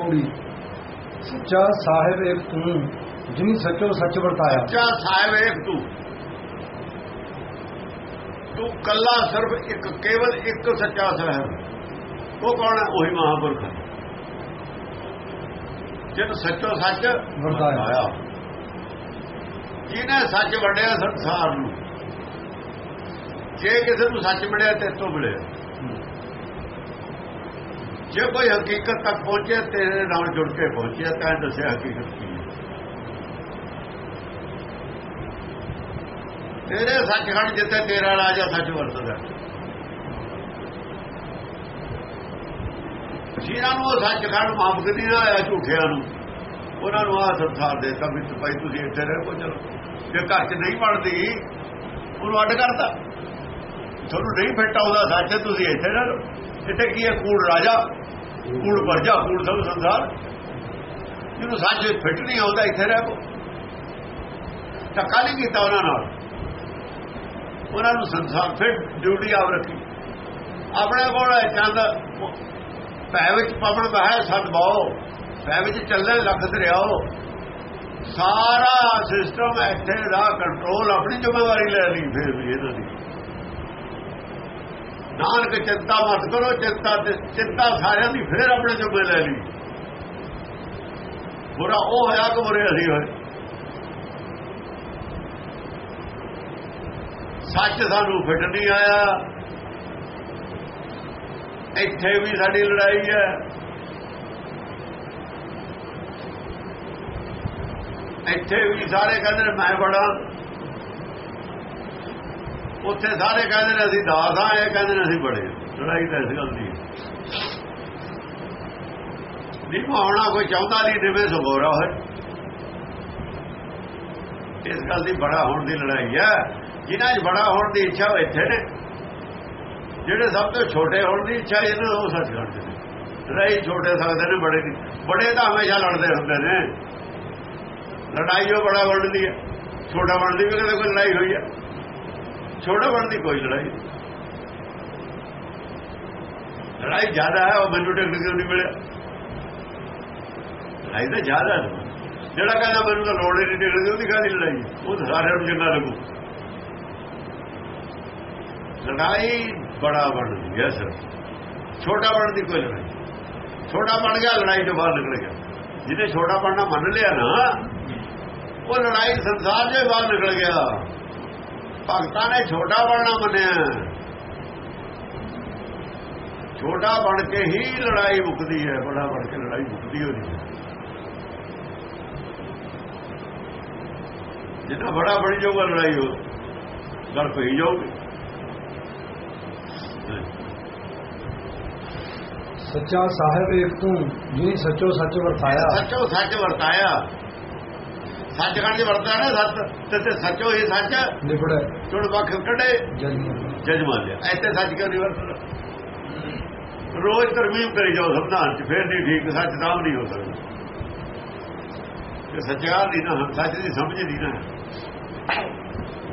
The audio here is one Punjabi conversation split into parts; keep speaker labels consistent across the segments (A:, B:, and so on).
A: ਪੌੜੀ ਸੱਚਾ ਸਾਹਿਬ ਇੱਕ ਤੂੰ ਜਿਨੀ ਸੱਚੋ ਸੱਚ ਵਰਤਾਇਆ।
B: ਸੱਚਾ ਸਾਹਿਬ ਇੱਕ ਤੂੰ। ਤੂੰ ਕੱਲਾ ਸਿਰਫ ਇੱਕ ਕੇਵਲ ਇੱਕ ਸੱਚਾ ਸਾਹਿਬ। ਉਹ ਕੌਣ ਹੈ? ਉਹੀ ਮਹਾਪੁਰਖ ਹੈ। ਜਿਹਨੂੰ ਸੱਚੋ ਸੱਚ
A: ਵਰਤਾਇਆ।
B: ਜਿਹਨੇ ਸੱਚ ਵੰਡਿਆ ਸੰਸਾਰ ਨੂੰ ਜੇ ਕਿਸੇ ਨੂੰ ਸੱਚ ਮਿਲਿਆ ਤੇ ਤੋਂ ਮਿਲਿਆ। ਜੇ ਕੋਈ ਹਕੀਕਤ ਤੱਕ ਪਹੁੰਚਿਆ ਤੇਰੇ ਨਾਲ ਜੁੜ ਕੇ ਪਹੁੰਚਿਆ, ਤਾਂ ਇਹ ਦੱਸਿਆ ਹਕੀਕਤ ਕੀ ਹੈ। ਤੇਰੇ ਸੱਚਖੰਡ ਜਿੱਥੇ ਤੇਰਾ ਰਾਜਾ ਸੱਚ ਵਰਤਦਾ ਜਿਹਨਾਂ ਨੂੰ ਉਹ ਸੱਚਖੰਡ ਮਾਫਕ ਨਹੀਂ ਨਾ ਆਇਆ ਝੂਠਿਆਂ ਨੂੰ। ਉਹਨਾਂ ਨੂੰ ਆਹ ਸੰਸਾਰ ਦੇ ਤਾਂ ਵਿੱਚ ਭਾਈ ਤੁਸੀਂ ਇੱਥੇ ਰਹਿ ਚਲੋ ਜੇ ਘਰ 'ਚ ਨਹੀਂ ਬਣਦੀ, ਉਹਨੂੰ ਅੱਡ ਕਰਦਾ ਤੁਹਾਨੂੰ ਨਹੀਂ ਫਿੱਟ ਆਉਂਦਾ ਸੱਚ, ਤੁਸੀਂ ਇੱਥੇ ਰਹਿ ਲਓ। ਇੱਥੇ ਕੀ ਹੈ? ਕੂੜ ਰਾਜਾ। ਕੂੜ ਵਰਜਾ ਕੂੜ ਸਭ ਸੰਸਾਰ। ਜਿਹਨੂੰ ਸੱਚ ਫਿੱਟ ਨਹੀਂ ਆਉਂਦਾ, ਇੱਥੇ ਰਹਿ ਕੋ ਟੱਕਾ ਨਹੀਂ ਕੀਤਾ ਉਹਨਾਂ ਨਾਲ। ਉਹਨਾਂ ਨੂੰ ਸੰਸਾਰ ਫਿਰ ਡਿਊਟੀ ਆਪ ਰੱਖੀ। ਆਪਣੇ ਕੋਲ ਚੰਦ। ਪੈ ਵਿੱਚ ਪਵਨ ਬਹਿ ਸਦ ਬਾਓ ਪੈ ਵਿੱਚ ਚੱਲਣ ਲੱਖ ਦਰਿਆਓ। ਸਾਰਾ ਸਿਸਟਮ ਇੱਥੇ ਦਾ ਕੰਟਰੋਲ ਆਪਣੀ ਜ਼ਿੰਮੇਵਾਰੀ ਲੈ ਲਈ ਫਿਰ ਵੀ ਇਹਨਾਂ ਦੀ। ਨਾਨਕ ਚਿੰਤਾ ਮਤ ਕਰੋ, ਚਿੰਤਾ ਤੇ ਚਿੰਤਾ ਸਾਰਿਆਂ ਦੀ, ਫਿਰ ਆਪਣੇ ਜੁਮੇ ਲੈ ਲਈ। ਬੁਰਾ ਉਹ ਹੋਇਆ ਕਿ ਬੁਰੇ ਅਸੀਂ ਹੋਏ। ਸੱਚ ਸਾਨੂੰ ਫਿੱਟ ਨਹੀਂ ਆਇਆ। ਇੱਥੇ ਵੀ ਸਾਡੀ ਲੜਾਈ ਹੈ। ਇੱਥੇ ਵੀ ਸਾਰੇ ਕਹਿੰਦੇ ਮੈਂ ਬੜਾ ਉੱਥੇ ਸਾਰੇ ਕਹਿੰਦੇ ਨੇ ਅਸੀਂ ਦਾਸ ਆ ਇਹ ਕਹਿੰਦੇ ਨੇ ਅਸੀਂ ਬੜੇ ਲੜਾਈ ਤਾਂ ਇਸ ਗੱਲ ਦੀ ਨਹੀਂ ਹੋਣਾ ਕੋਈ ਚਾਹੁੰਦਾ ਨਹੀਂ, ਜਿਵੇਂ ਸਗੋਰਾ ਹੋਏ। ਇਸ ਗੱਲ ਦੀ ਬੜਾ ਹੋਣ ਦੀ ਲੜਾਈ ਹੈ। ਜਿਨ੍ਹਾਂ 'ਚ ਬੜਾ ਹੋਣ ਦੀ ਇੱਛਾ ਉਹ ਇੱਥੇ ਨੇ। ਜਿਹੜੇ ਸਭ ਤੋਂ ਛੋਟੇ ਹੋਣ ਦੀ ਇੱਛਾ ਇਹਨਾਂ ਨੂੰ ਸੱਚ ਕਰਦੇ ਨੇ। ਲੜਾਈ ਛੋਟੇ ਸਕਦੇ ਨੇ, ਬੜੇ ਨਹੀਂ। ਬੜੇ ਤਾਂ ਹਮੇਸ਼ਾ ਲੜਦੇ ਹੁੰਦੇ ਨੇ। ਲੜਾਈ ਉਹ ਬੜਾ ਬਣਦੀ ਹੈ। ਛੋਟਾ ਬਣਦੀ ਵੀ ਕਦੇ ਕੋਈ ਲੜਾਈ ਹੋਈ ਹੈ। ਛੋਟਾ ਬਣਦੀ ਕੋਈ ਲੜਾਈ ਲੜਾਈ ਜ਼ਿਆਦਾ ਹੈ, ਉਹ ਮੈਨੂੰ ਟਿਕਟ ਕਿਉਂ ਨਹੀਂ ਮਿਲਿਆ? ਲੜਾਈ ਤਾਂ ਜ਼ਿਆਦਾ ਹੈ। ਜਿਹੜਾ ਕਹਿੰਦਾ ਮੈਨੂੰ ਤਾਂ ਲੋੜ ਹੀ ਨਹੀਂ ਟਿਕਟ ਦੀ ਉਹਦੀ ਕਾਹਦੀ ਲੜਾਈ? ਉਹ ਸਾਰਿਆਂ ਨੂੰ ਚੰਗਾ ਲੱਗੂ। ਲੜਾਈ ਬੜਾ ਬਣਦੀ ਹੈ, ਸਰ। ਛੋਟਾ ਬਣਨ ਦੀ ਕੋਈ ਲੜਾਈ ਛੋਟਾ ਬਣ ਗਿਆ, ਲੜਾਈ ਤੋਂ ਬਾਹਰ ਨਿਕਲ ਗਿਆ। ਜਿਹਨੇ ਛੋਟਾ ਬਣਨਾ ਮੰਨ ਲਿਆ ਨਾ, ਉਹ ਲੜਾਈ ਸੰਸਾਰ ਦੇ ਬਾਹਰ ਨਿਕਲ ਗਿਆ। ਭਗਤਾਂ ਨੇ ਛੋਟਾ ਬਣਨਾ ਮੰਨਿਆ ਛੋਟਾ ਬਣ ਕੇ ਹੀ ਲੜਾਈ ਮੁੱਕਦੀ ਹੈ ਬੜਾ ਬਣ ਕੇ ਲੜਾਈ ਮੁੱਕਦੀ ਹੋ ਨਹੀਂ ਜਿੰਨਾ ਬੜਾ ਬਣ ਜਾਊਗਾ ਲੜਾਈ ਹੋ ਗੱਲ ਪਈ ਜਾਊਗੀ
A: ਸੱਚਾ ਸਾਹਿਬ ਇੱਕ ਤੂੰ ਜਿਨੀ ਸੱਚੋ ਸੱਚ ਵਰਤਾਇਆ
B: ਸੱਚੋ ਸੱਚ ਵਰਤਾਇਆ ਸੱਚਖੰਡ ਚ ਵਰਤਾਇਆ ਨਾ ਸੱਚ ਤੇ ਸੱਚੋ ਹੀ ਸੱਚ
A: ਨਿਬੜ
B: ਚੁਣ ਵੱਖ ਕੱਢੇ
A: ਜਨਮ
B: ਜਜ ਮੰਨ ਲਿਆ। ਇੱਥੇ ਸੱਚ ਕਿਉਂ ਨਹੀਂ ਵਰਤਦਾ ਰੋਜ਼ ਤਰਮੀਮ ਕਰੀ ਜਾਓ ਸੰਵਿਧਾਨ ਚ ਫੇਰ ਨਹੀਂ ਠੀਕ ਸੱਚ ਤਾਂ ਨਹੀਂ ਹੋ ਸਕਦਾ। ਕਿ ਸੱਚਾ ਦੀ ਨਾ ਸੱਚ ਦੀ ਸਮਝ ਨਹੀਂ ਨਾ।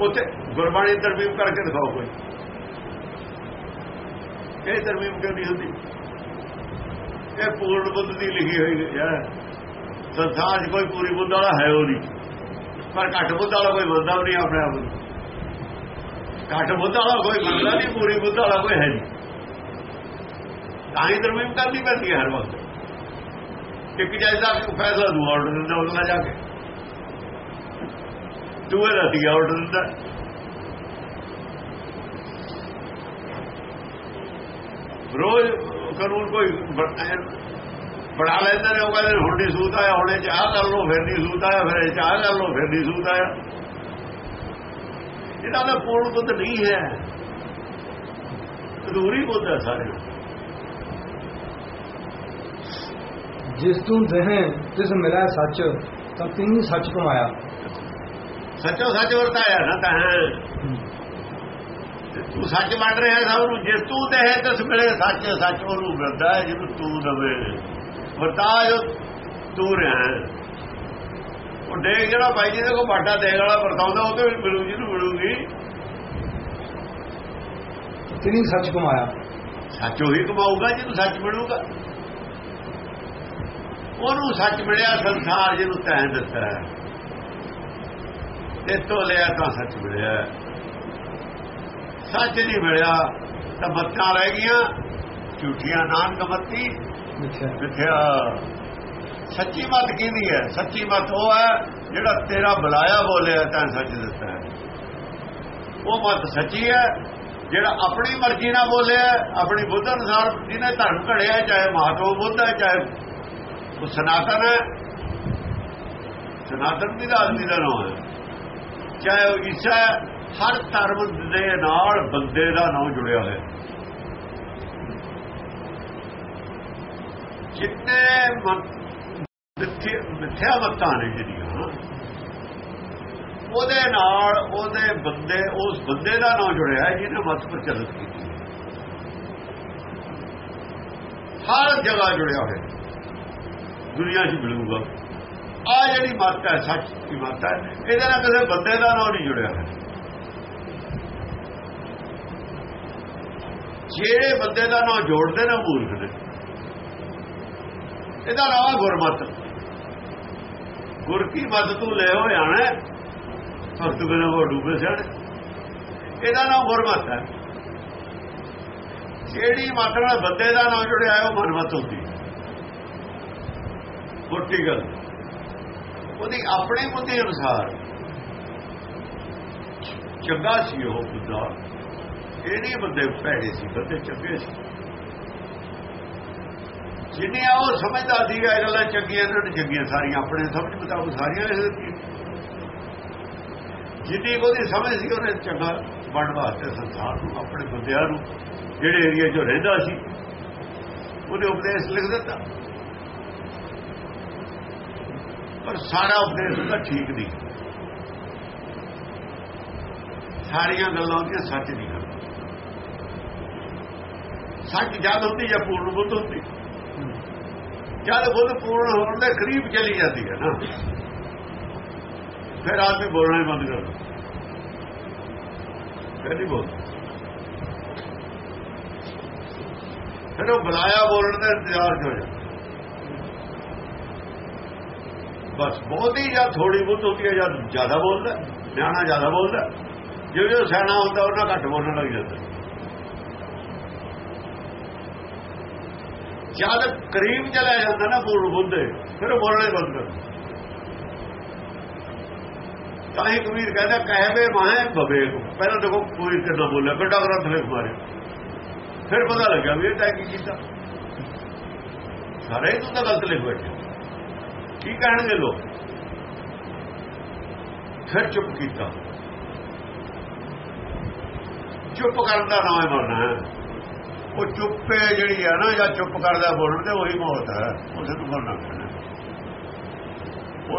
B: ਉੱਥੇ ਗੁਰਬਾਣੀ ਤਰਮੀਮ ਕਰਕੇ ਦਿਖਾਓ ਕੋਈ। ਇਹ ਤਰਮੀਮ ਕਿਉਂ ਨਹੀਂ ਹੁੰਦੀ? ਇਹ ਪੂਰਨ ਬੁੱਧ ਦੀ ਲਿਖੀ ਹੋਈ ਹੈ। ਸੰਸਾਰ 'ਚ ਕੋਈ ਪੂਰੀ ਬੁੱਧ ਵਾਲਾ ਹੈ ਉਹ ਨਹੀਂ। ਪਰ ਘੱਟ ਬੁੱਧ ਵਾਲਾ ਕੋਈ ਮੰਨਦਾ ਨਹੀਂ ਆਪਣੇ ਆਪ ਨੂੰ। ਘੱਟ ਬੁੱਧ ਵਾਲਾ ਕੋਈ ਮੰਨਦਾ ਨਹੀਂ, ਪੂਰੀ ਬੁੱਧ ਵਾਲਾ ਕੋਈ ਹੈ ਨਹੀਂ। ਤਾਂ ਹੀ ਤਰਮੀਮ ਕਰਨੀ ਪੈਂਦੀ ਹੈ ਹਰ ਵਕਤ। ਇੱਕ ਜੈਸਾ ਕਿ ਫੈਸਲਾ ਦੂ ਆਰਡਰ ਦਿੰਦਾ ਉਹਦੇ ਨਾਲ ਜਾ ਕੇ। ਦੂਏ ਦਾ ਦੀ ਆਰਡਰ ਦਿੰਦਾ। ਰੋਜ਼ ਕਾਨੂੰਨ ਕੋਈ ਬੜਾ ਲੈਂਦੇ ਨੇ ਉਹ ਕਹਿੰਦੇ ਹੁਣ ਨਹੀਂ ਸੂਤ ਆਇਆ ਹੁਣੇ ਚਾਹ ਕਰ ਲੋ ਫਿਰ ਨਹੀਂ ਸੂਤ ਆਇਆ ਫਿਰ ਚਾਹ ਕਰ ਲੋ ਫਿਰ ਨਹੀਂ ਸੂਤ ਆਇਆ। ਇਹਦਾ ਤਾਂ ਪੂਰਨ ਬੁੱਧ ਨਹੀਂ ਹੈ। ਅਧੂਰੀ ਬੁੱਧ ਹੈ ਸਾਰੇ
A: ਜਿਸ ਤੂੰ ਦੇਹ ਤਿਸ ਮਿਲਿਆ ਸੱਚ ਤਾਂ ਤਿੰਨੀ ਸੱਚ ਕਮਾਇਆ।
B: ਸੱਚੋ ਸੱਚ ਵਰਤਾਇਆ ਨਾ ਤਾਂ ਤੂੰ ਸੱਚ ਮੰਨ ਰਿਹਾ ਸਭ ਨੂੰ ਜਿਸ ਤੂੰ ਤੇ ਹੈ ਤਿਸ ਮਿਲੇ ਸੱਚ ਸੱਚ ਉਹਨੂੰ ਮਿਲਦਾ ਜਿਹਨੂੰ ਤੂੰ ਦਵੇ। ਵਰਤਾ ਜੋ ਤੂੰ ਰਿਹਾ ਉਹ ਡੇਗ ਜਿਹੜਾ ਭਾਈ ਜੀ ਦੇ ਕੋ ਬਾਟਾ ਦੇਣ ਵਾਲਾ ਵਰਤਾਉਂਦਾ ਉਹ ਤੇ ਮਿਲੂ ਜਿਹਨੂੰ ਮਿਲੂਗੀ।
A: ਤਿੰਨੀ ਸੱਚ ਕਮਾਇਆ।
B: ਸੱਚ ਉਹੀ ਕਮਾਊਗਾ ਜਿਹਨੂੰ ਸੱਚ ਮਿਲੂਗਾ। ਉਹਨੂੰ ਸੱਚ ਮਿਲਿਆ ਸੰਸਾਰ ਜਿਹਨੂੰ ਤੈਂ ਦਿੱਤਾ ਹੈ। ਤੇ ਤੋਂ ਲਿਆ ਤਾਂ ਸੱਚ ਮਿਲਿਆ ਸੱਚ ਨਹੀਂ ਮਿਲਿਆ ਤਾਂ ਮੱਤਾਂ ਰਹਿ ਗਈਆਂ। ਝੂਠੀਆਂ ਨਾਨਕ ਮੱਤੀ
A: ਮਿੱਥਿਆ
B: ਸੱਚੀ ਮਤ ਕਿਹਦੀ ਹੈ? ਸੱਚੀ ਮਤ ਉਹ ਹੈ ਜਿਹੜਾ ਤੇਰਾ ਬੁਲਾਇਆ ਬੋਲਿਆ ਤਾਂ ਸੱਚ ਦਿੱਤਾ ਹੈ। ਉਹ ਮਤ ਸੱਚੀ ਹੈ ਜਿਹੜਾ ਆਪਣੀ ਮਰਜ਼ੀ ਨਾਲ ਬੋਲਿਆ ਆਪਣੀ ਬੁੱਧ ਅਨੁਸਾਰ ਜਿਹਨੇ ਧਰਮ ਘੜਿਆ ਚਾਹੇ ਮਹਾਤਮਾ ਬੁੱਧ ਹੈ ਚਾਹੇ ਉਹ ਸਨਾਤਨ ਹੈ। ਸਨਾਤਨ ਦੀ ਦਾ ਆਦਮੀ ਦਾ ਨਾਮ ਹੈ। ਚਾਹੇ ਉਹ ਈਸਾ ਹੈ, ਹਰ ਧਰਮ ਦੇ ਨਾਲ ਬੰਦੇ ਦਾ ਨਾਮ ਜੁੜਿਆ ਹੋਇਆ ਜਿੰਨੇ ਮਿੱਥਿਆ ਮਿੱਥਿਆ ਮਤਾਂ ਨੇ ਜਿਹੜੀਆਂ। ਉਹਦੇ ਨਾਲ ਉਹਦੇ ਬੰਦੇ ਉਸ ਬੰਦੇ ਦਾ ਨਾਮ ਜੁੜਿਆ ਜਿਹਨੇ ਮਤ ਪ੍ਰਚਲਿਤ ਕੀਤੀ। ਹਰ ਜਗ੍ਹਾ ਜੁੜਿਆ ਹੋਇਆ। ਦੁਨੀਆ 'ਚ ਮਿਲੂਗਾ। ਆ ਜਿਹੜੀ ਮਤ ਹੈ, ਸੱਚ ਦੀ ਮਤ ਹੈ, ਇਹਦੇ ਨਾਲ ਕਿਸੇ ਬੰਦੇ ਦਾ ਨਾਮ ਨਹੀਂ ਜੁੜਿਆ ਹੋਇਆ। ਜਿਹੜੇ ਬੰਦੇ ਦਾ ਨਾਮ ਜੋੜਦੇ ਨੇ ਮੂਰਖ ਨੇ। ਇਹਦਾ ਨਾਮ ਗੁਰਮਤ। ਗੁਰ ਕੀ ਮਤ ਤੂੰ ਲੈ ਹੋ ਜਾਣਾ ਭਗਤ ਬਿਨਾਂ ਉਹ ਡੂਬੇ ਸੜ ਇਹਦਾ ਨਾਮ ਗੁਰਮਤ ਹੈ। ਜਿਹੜੀ ਮਤ ਨਾਲ ਬੰਦੇ ਦਾ ਨਾਮ ਜੁੜਿਆ ਉਹ ਗੁਰਮਤ ਹੁੰਦੀ ਮੋਟੀ ਗੱਲ। ਉਹਦੀ ਆਪਣੀ ਬੁੱਧੀ ਅਨੁਸਾਰ ਚੰਗਾ ਸੀ ਉਹ ਬੁੱਧਾ। ਇਹ ਬੰਦੇ ਭੈੜੇ ਸੀ, ਬੰਦੇ ਚੰਗੇ ਸੀ। ਜਿੰਨੀਆਂ ਉਹ ਸਮਝਦਾ ਸੀਗਾ ਇਹ ਗੱਲਾਂ ਚੰਗੀਆਂ ਇਹਨਾਂ ਨੂੰ ਚੰਗੀਆਂ ਸਾਰੀਆਂ, ਆਪਣੇ ਸਮਝ ਮੁਤਾਬਕ ਸਾਰੀਆਂ ਇਹ ਦਿੱਤੀਆਂ। ਜਿੰਨੀ ਉਹਦੀ ਸਮਝ ਸੀ, ਉਹਨੇ ਚੰਗਾ ਬਣ ਵਾਸਤੇ ਸੰਸਾਰ ਨੂੰ, ਆਪਣੇ ਬੰਦਿਆਂ ਨੂੰ, ਜਿਹੜੇ ਏਰੀਆ 'ਚ ਰਹਿੰਦਾ ਸੀ, ਉਹਨੇ ਉਪਦੇਸ਼ ਲਿਖ ਦਿੱਤਾ। ਪਰ ਸਾਰਾ ਉਪਦੇਸ਼ ਉਹਦਾ ਠੀਕ ਨਹੀਂ। ਸਾਰੀਆਂ ਗੱਲਾਂ ਉਹਦੀਆਂ ਸੱਚ ਨਹੀਂ ਹਨ। ਸੱਚ ਜਦ ਹੁੰਦੀ ਜਾਂ ਪੂਰਨ ਬੁੱਧ ਹੁੰਦੀ। ਜਦ ਬੁੱਧ ਪੂਰਨ ਹੋਣ ਦੇ ਕਰੀਬ ਚਲੀ ਜਾਂਦੀ ਹੈ ਨਾ, ਫਿਰ ਆਦਮੀ ਬੋਲਣਾ ਹੀ ਬੰਦ ਕਰ ਦਿੰਦਾ ਫਿਰ ਨਹੀਂ ਬੋਲਦਾ ਫਿਰ ਉਹ ਬੁਲਾਇਆ ਬੋਲਣ ਦਾ ਇੰਤਜ਼ਾਰ ਹੋ ਜਾਂਦਾ। ਬਸ ਬਹੁਤੀ ਜਾਂ ਥੋੜੀ ਬਹੁਤ ਹੁੰਦੀ ਹੈ ਜਾਂ ਜ਼ਿਆਦਾ ਬੋਲਦਾ, ਨਿਆਣਾ ਜ਼ਿਆਦਾ ਬੋਲਦਾ। ਜਿਉਂ ਜਿਉਂ ਸਿਆਣਾ ਹੁੰਦਾ ਉਹਨਾਂ ਘੱਟ ਬੋਲਣ ਲੱਗ ਜਾਂਦਾ। ਜਦ ਕਰੀਮ ਚਲਾ ਜਾਂਦਾ ਨਾ ਪੂਰਨ ਬੁੱਧੇ ਫਿਰ ਬੋਲਣੇ ਬੰਦ। ਕਰ ਤਾਂ ਹੀ ਕਬੀਰ ਕਹਿੰਦਾ ਕਹਿਵੇ ਮਾਹੇ ਬਵੇ ਪਹਿਲਾਂ ਦੇਖੋ ਕੋਈ ਕਿੰਨਾ ਬੋਲਿਆ ਕਿੱਡਾ ਗ੍ਰੰਥ ਲਿਖ ਮਾਰੇ ਫਿਰ ਪਤਾ ਲੱਗਿਆ ਵੀ ਇਹ ਤਾਂ ਕੀ ਕੀਤਾ। ਸਾਰੇ ਤੂੰ ਤਾਂ ਗਲਤ ਲਿਖ ਬੈਠੇ। ਕੀ ਕਹਿਣਗੇ ਲੋਕ? ਫਿਰ ਚੁੱਪ ਕੀਤਾ। ਚੁੱਪ ਕਰਨ ਦਾ ਨਾਮ ਮਰਨਾ ਹੈ। ਉਹ ਚੁੱਪੇ ਜਿਹੜੀ ਹੈ ਨਾ, ਜਾਂ ਚੁੱਪ ਕਰਦਾ ਬੋਲਣ ਤੇ ਉਹੀ ਮੌਤ ਹੈ ਉਸੇ ਨੂੰ ਮਰਨਾ ਪੈਣਾ।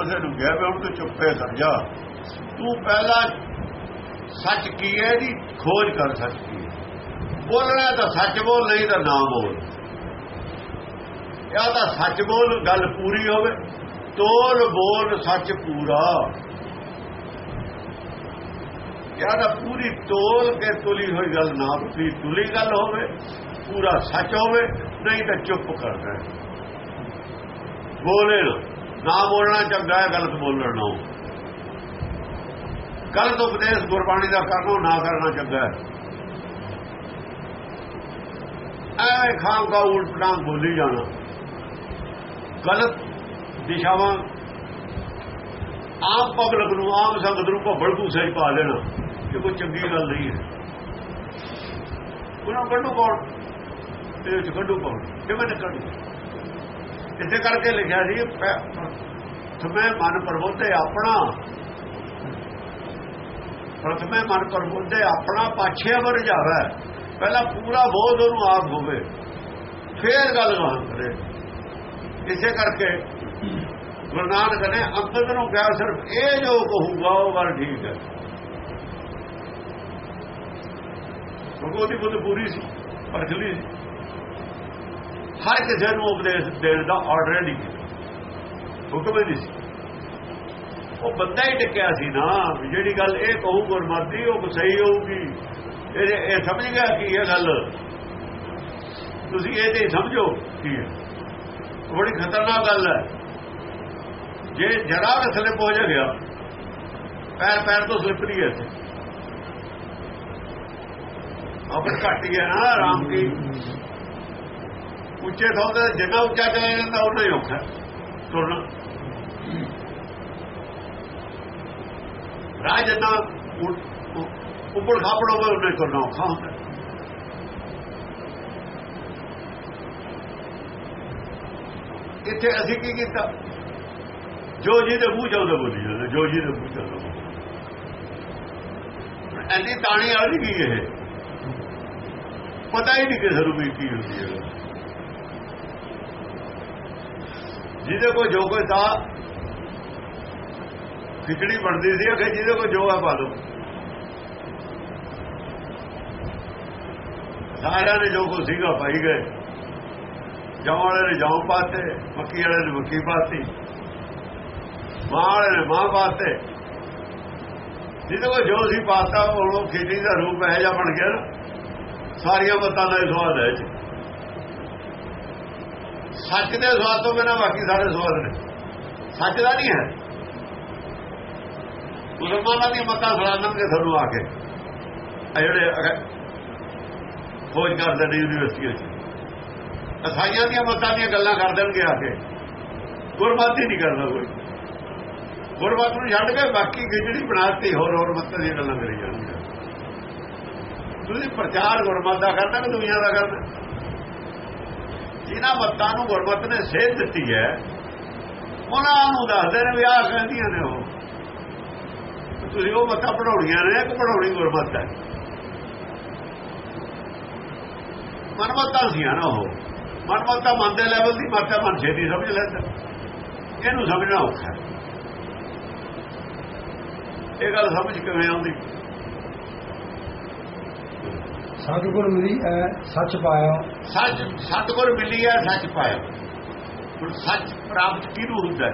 B: ਉਸੇ ਨੂੰ ਗਿਆ ਵੀ ਹੁਣ ਤੂੰ ਚੁੱਪ ਕਰ ਜਾ ਤੂੰ ਪਹਿਲਾਂ ਸੱਚ ਕੀ ਹੈ ਦੀ ਖੋਜ ਕਰ ਸੱਚ ਕੀ ਹੈ। ਬੋਲਣਾ ਤਾਂ ਸੱਚ ਬੋਲ, ਨਹੀਂ ਤਾਂ ਨਾ ਬੋਲ। ਜਾਂ ਤਾਂ ਸੱਚ ਬੋਲ, ਗੱਲ ਪੂਰੀ ਹੋਵੇ। ਤੋਲ ਬੋਲ, ਸੱਚ ਪੂਰਾ। ਜਾਂ ਤਾਂ ਪੂਰੀ ਤੋਲ ਕੇ ਤੁਲੀ ਹੋਈ ਗੱਲ ਨਾ ਪੂਰੀ ਤੁਲੀ ਗੱਲ ਹੋਵੇ। ਪੂਰਾ ਸੱਚ ਹੋਵੇ, ਨਹੀਂ ਤਾਂ ਚੁੱਪ ਕਰਦਾ ਬੋਲੇ ਨਾ। ਬੋਲਣਾ ਚੰਗਾ ਹੈ, ਗਲਤ ਬੋਲਣਾ ਨਾ। ਗਲਤ ਉਪਦੇਸ਼ ਗੁਰਬਾਣੀ ਦਾ ਕਰਨਾ, ਨਾ ਕਰਨਾ ਚੰਗਾ ਹੈ। ਐਵੇਂ ਖਾਂ ਕਾ ਉਲਟ ਬੋਲੀ ਜਾਣਾ। ਗਲਤ ਦਿਸ਼ਾਵਾਂ ਆਮ ਪਬਲਿਕ ਨੂੰ, ਆਮ ਸੰਗਤ ਨੂੰ ਭੱਬਲ ਭੂਸੇ ਪਾ ਲੈਣਾ ਇਹ ਕੋਈ ਚੰਗੀ ਗੱਲ ਨਹੀਂ ਹੈ। ਉਹਨਾਂ ਕੱਢੂ ਕੌਣ? ਇਹਦੇ ਵਿੱਚ ਕੱਢੂ ਪਾਉਣ। ਕਿਵੇਂ ਕੱਢੂ? ਇਸੇ ਕਰਕੇ ਲਿਖਿਆ ਸੀ ਤੁਮੇ ਮਨ ਪ੍ਰਬੋਧੇ ਆਪਣਾ। ਪ੍ਰਥਮੇ ਮਨ ਪ੍ਰਬੋਧੇ ਆਪਣਾ ਪਾਛੇ ਵਰ ਜਾਵੇ। ਪਹਿਲਾਂ ਪੂਰਾ ਬੋਧ ਉਹਨੂੰ ਆਪ ਹੋਵੇ। ਫੇਰ ਗੱਲ ਗਾਹਾਂ ਕਰੇ। ਇਸੇ ਕਰਕੇ ਗੁਰੂ ਨਾਨਕ ਨੇ ਅੰਗਦ ਨੂੰ ਕਿਹਾ, ਸਿਰਫ ਇਹ ਜੋ ਕਹੂਗਾ, ਉਹ ਗੱਲ ਠੀਕ ਹੈ। ਭਗਵਤੀ ਬੁੱਧ ਪੂਰੀ ਸੀ, ਪਰਖਲੀ ਸੀ। ਹਰ ਕਿਸੇ ਨੂੰ ਉਪਦੇਸ਼ ਦੇਣ ਦਾ ਆਰਡਰ ਨਹੀਂ ਹੁਕਮ ਨਹੀਂ ਸੀ ਉਹ ਬੰਦਾ ਹੀ ਟਿਕਿਆ ਸੀ ਨਾ ਜਿਹੜੀ ਗੱਲ ਇਹ ਕਹੂ ਗੁਰਮਤਿ ਉਹ ਸਹੀ ਹੋਊਗੀ ਇਹ ਇਹ ਸਮਝ ਗਿਆ ਕਿ ਇਹ ਗੱਲ ਤੁਸੀਂ ਇਹ ਤੇ ਸਮਝੋ ਕੀ ਹੈ ਬੜੀ ਖਤਰਨਾਕ ਗੱਲ ਹੈ ਜੇ ਜਰਾ ਵੀ ਸਲਿਪ ਹੋ ਜਾ ਗਿਆ ਪੈਰ ਪੈਰ ਤੋਂ ਨਹੀਂ ਹੈ ਆਪਰ ਘਾਟੀ ਹੈ ਨਾ ਆਰਾਮ ਕੀ ਉੱਚੇ ਥਾਂ ਤੇ ਜਿੰਨਾ ਉੱਚਾ ਚਲਾ ਜਾਂਦਾ ਉਹਨਾਂ ਹੀ ਔਖਾ। ਤੁਰਨਾ। ਰਾਜ ਜਿੰਨਾ ਉੱਪਰ ਖਾਪੜ ਹੋਵੇ ਉਹਨੇ ਤੁਰਨਾ ਔਖਾ ਹੁੰਦਾ। ਇੱਥੇ ਅਸੀਂ ਕੀ ਕੀਤਾ? ਜੋ ਜੀ ਦੇ ਮੂੰਹ ਚਾਉਂਦਾ ਬੋਲੀ ਜਾਂਦੇ, ਜੋ ਜੀ ਦੇ ਮੂੰਹ ਚਾਉਂਦਾ ਐਨੀ ਤਾਣੀ ਆ ਗਈ ਇਹ? ਪਤਾ ਹੀ ਨਹੀਂ ਕਿਸੇ ਨੂੰ ਵੀ ਕੀ ਹੁੰਦੀ ਹੈ। ਜਿਹਦੇ ਕੋਲ ਜੋ ਕੋਈ ਤਾਂ ਖਿਚੜੀ ਬਣਦੀ ਸੀ ਕਿ ਜਿਹਦੇ ਕੋਲ ਜੋ ਹੈ ਪਾ ਲਓ ਸਾਰਿਆਂ ਨੇ ਜੋ ਕੋ ਸੀਗਾ ਪਾਈ ਗਏ। ਜੌਂ ਵਾਲੇ ਨੇ ਜੌਂ ਪਾਤੇ, ਮੱਕੀ ਵਾਲੇ ਨੇ ਮੱਕੀ ਪਾਤੀ। ਮਾਂ ਵਾਲੇ ਨੇ ਮਾਂ ਪਾਤੇ। ਜਿਹਦੇ ਕੋਲ ਜੋ ਸੀ ਪਾਤਾ ਉਹ ਖਿਚੜੀ ਦਾ ਰੂਪ ਹੈ ਜਾਂ ਬਣ ਗਿਆ ਸਾਰੀਆਂ ਮਤਾਂ ਦਾ ਸਵਾਦ ਹੈ ਜੀ। ਸੱਚ ਦੇ ਸਵਾਦ ਤੋਂ ਬਿਨਾ ਬਾਕੀ ਸਾਰੇ ਸਵਾਦ ਨੇ। ਸੱਚ ਦਾ ਨਹੀਂ ਹੈ। ਮੁਸਲਮਾਨਾਂ ਦੀ ਮਤਾਂ ਸੁਣਾਉਣਗੇ ਤੁਹਾਨੂੰ ਆ ਕੇ। ਜਿਹੜੇ ਖੋਜ ਕਰਦੇ ਨੇ ਯੂਨੀਵਰਸਿਟੀਆਂ 'ਚ। ਅਸਾਈਆਂ ਦੀਆਂ ਮੱਤਾਂ ਦੀਆਂ ਗੱਲਾਂ ਕਰ ਦੇਣਗੇ ਆ ਕੇ। ਗੁਰਮਤਿ ਨਹੀਂ ਕਰਦਾ ਕੋਈ। ਗੁਰਮਤ ਨੂੰ ਛੱਡ ਕੇ ਬਾਕੀ ਖਿਚੜੀ ਬਣਾਤੀ ਹੋਰ ਹੋਰ ਮੱਤਾਂ ਦੀਆਂ ਗੱਲਾਂ ਕਰੀ ਜਾਂਦੇ ਤੁਸੀਂ ਪ੍ਰਚਾਰ ਗੁਰਮਤ ਦਾ ਕਰਨਾ ਕਿ ਦੁਨੀਆ ਦਾ ਕਰਨਾ? ਜਿਨ੍ਹਾਂ ਮਤਾਂ ਨੂੰ ਗੁਰਮਤ ਨੇ ਸੇਧ ਦਿੱਤੀ ਹੈ, ਉਹਨਾਂ ਨੂੰ ਦੱਸਦੇ ਨੇ ਵੀ ਆਹ ਕਹਿੰਦੀਆਂ ਨੇ ਉਹ। ਤੁਸੀਂ ਉਹ ਮਤਾਂ ਪੜਾਉਣੀਆਂ ਨੇ ਕਿ ਪੜਾਉਣੀ ਗੁਰਮਤ ਹੈ। ਮਨਮਤਾਂ ਸੀ ਨਾ ਉਹ। ਮਨਮਤਾਂ ਮਨ ਦੇ ਲੈਵਲ ਦੀ ਮਤਾਂ ਮਨ ਛੇਤੀ ਸਮਝ ਲੈਂਦਾ। ਇਹਨੂੰ ਸਮਝਣਾ ਔਖਾ ਇਹ ਗੱਲ ਸਮਝ ਕਿਵੇਂ ਆਉਂਦੀ?
A: ਸਤਿਗੁਰ ਮਿਲੀ ਹੈ ਸੱਚ ਪਾਇਆ
B: ਸੱਚ, ਸਤਿਗੁਰ ਮਿਲੀ ਹੈ ਸੱਚ ਪਾਇਆ ਹੁਣ ਸੱਚ ਪ੍ਰਾਪਤ ਕਿਹਨੂੰ ਹੁੰਦਾ?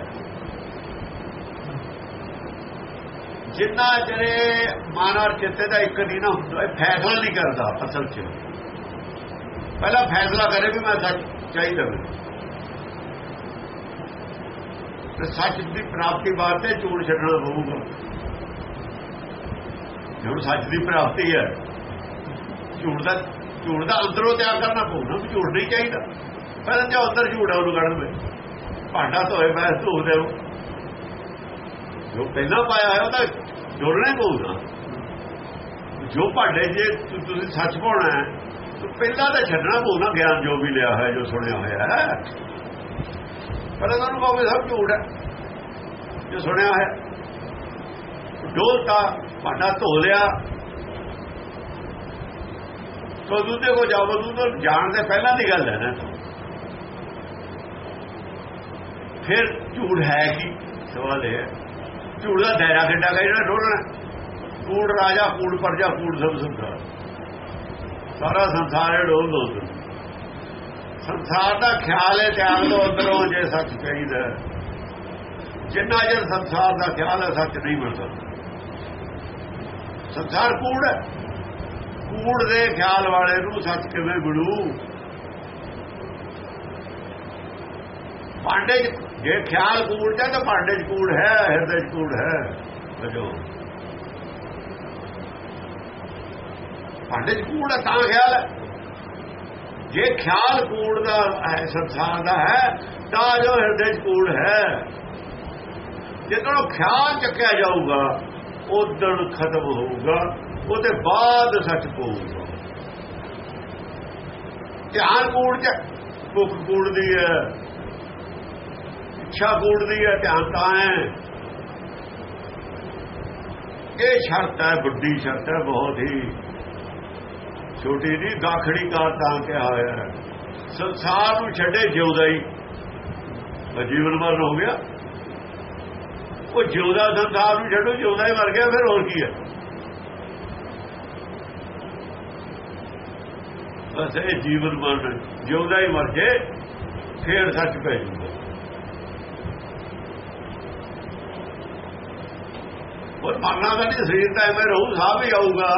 B: ਜਿੰਨਾ ਜਿਹੜੇ ਮਨ ਔਰ ਚਿੱਤੇ ਦਾ ਇੱਕ ਨਹੀਂ ਨਾ ਹੁੰਦਾ, ਇਹ ਫੈਸਲਾ ਨਹੀਂ ਕਰਦਾ ਅਸਲ 'ਚ। ਪਹਿਲਾਂ ਫੈਸਲਾ ਕਰੇ ਵੀ ਮੈਂ ਸੱਚ ਚਾਹੀਦਾ ਮੈਨੂੰ ਤੇ ਸੱਚ ਦੀ ਪ੍ਰਾਪਤੀ ਵਾਸਤੇ ਝੂਠ ਛੱਡਣਾ ਪਊਗਾ। ਜਦੋਂ ਸੱਚ ਦੀ ਪ੍ਰਾਪਤੀ ਹੈ ਝੂਠ ਦਾ ਝੂਠ ਦਾ ਅੰਦਰੋਂ ਤਿਆਰ ਕਰਨਾ ਪਊਗਾ ਵੀ ਝੂਠ ਨਹੀਂ ਚਾਹੀਦਾ। ਪਹਿਲਾਂ ਜੇ ਅੰਦਰ ਝੂਠ ਹੈ ਉਹਨੂੰ ਕੱਢਣ ਦੇ ਭਾਂਡਾ ਧੋਏ ਬੈਸ ਧੋ ਦੇਓ ਜੋ ਪਹਿਲਾਂ ਪਾਇਆ ਹੈ ਉਹਦਾ ਜੋੜਨਾ ਪਊਗਾ। ਜੋ ਭਾਂਡੇ ਜੇ ਤੁਸੀਂ ਸੱਚ ਪਾਉਣਾ ਹੈ ਪਹਿਲਾਂ ਤਾਂ ਛੱਡਣਾ ਪਊਗਾ ਗਿਆਨ ਜੋ ਵੀ ਲਿਆ ਹੋਇਆ, ਜੋ ਸੁਣਿਆ ਹੋਇਆ ਹੈ। ਪਹਿਲਾਂ ਤੁਹਾਨੂੰ ਕਹੋਗੇ ਸਭ ਝੂਠ ਹੈ, ਜੋ ਸੁਣਿਆ ਹੈ। ਡੋਲਤਾ, ਭਾਂਡਾ ਧੋ ਲਿਆ ਤੋ ਦੂਜੇ ਜਾਓ ਜਾਵੋ ਦੂਜੇ ਜਾਣ ਦੇ ਪਹਿਲਾਂ ਦੀ ਗੱਲ ਹੈ ਨਾ। ਫਿਰ ਝੂਠ ਹੈ ਕੀ? ਸਵਾਲ ਹੈ। ਝੂਠ ਦਾ ਦਾਇਰਾ ਕਿੱਡਾ ਹੈ ਜਿਹੜਾ ਡੋਲਣਾ ਕੂੜ ਰਾਜਾ, ਕੂੜ ਪਰਜਾ, ਕੂੜ ਸਭ ਸੰਸਾਰ। ਸਾਰਾ ਸੰਸਾਰ ਹੈ ਡੋਲ ਦੋ ਸੰਸਾਰ ਦਾ ਖਿਆਲ ਹੈ ਤਿਆਗ ਤੋਂ ਅੰਦਰੋਂ ਜੇ ਸੱਚ ਚਾਹੀਦਾ ਜਿੰਨਾ ਜਰ ਸੰਸਾਰ ਦਾ ਖਿਆਲ ਹੈ, ਸੱਚ ਨਹੀਂ ਮਿਲ ਸਕਦਾ ਸੰਸਾਰ ਕੂੜ ਹੈ। ਕੂੜ ਦੇ ਖਿਆਲ ਵਾਲੇ ਨੂੰ ਸੱਚ ਕਿਵੇਂ ਬਣੂ? ਭਾਂਡੇ ਜੇ ਖਿਆਲ ਕੂੜ ਦਾ ਤਾਂ ਭਾਂਡੇ 'ਚ ਕੂੜ ਹੈ, ਹਿਰਦੇ 'ਚ ਕੂੜ ਹੈ ਅਜੋ ਭਾਂਡੇ 'ਚ ਕੂੜ ਹੈ, ਤਾਂ ਖਿਆਲ ਹੈ। ਜੇ ਖਿਆਲ ਕੂੜ ਦਾ ਹੈ, ਸੰਸਾਰ ਦਾ ਹੈ, ਤਾਂ ਜੋ ਹਿਰਦੇ 'ਚ ਕੂੜ ਹੈ। ਜਦੋਂ ਖਿਆਲ ਚੱਕਿਆ ਜਾਊਗਾ ਉਦੋਂ ਖਤਮ ਹੋਊਗਾ। ਉਹਦੇ ਬਾਅਦ ਸੱਚ ਪਊਗਾ ਧਿਆਨ ਕੂੜ ਚ ਭੁੱਖ ਕੂੜਦੀ ਹੈ। ਇੱਛਾ ਕੂੜਦੀ ਹੈ, ਧਿਆਨ ਤਾਂ ਹੈ। ਇਹ ਸ਼ਰਤ ਹੈ, ਵੱਡੀ ਸ਼ਰਤ ਹੈ, ਬਹੁਤ ਹੀ। ਛੋਟੀ ਨਹੀਂ ਗਾਖੜੀ ਕਾਰ ਤਾਂ ਕਿਹਾ ਹੋਇਆ ਹੈ। ਸੰਸਾਰ ਨੂੰ ਛੱਡੇ ਜਿਉਂਦਾ ਹੀ। ਜੀਵਨ ਮਰਨ ਹੋ ਗਿਆ। ਉਹ ਜਿਉਂਦਾ ਸੰਸਾਰ ਨੂੰ ਛੱਡੋ, ਜਿਉਂਦਾ ਹੀ ਮਰ ਗਿਆ, ਫਿਰ ਹੋਰ ਕੀ ਹੈ? ਬਸ ਇਹ ਜੀਵਨ ਮਰਨ ਜਿਉਂਦਾ ਹੀ ਮਰ ਜੇ ਫੇਰ ਸੱਚ ਪੈ ਜੂਗਾ ਉਹ ਮਰਨਾ ਦਾ ਨਹੀਂ ਸਰੀਰ ਤਾਂ ਐਵੇਂ ਰਹੂ ਸਾਹ ਵੀ ਆਊਗਾ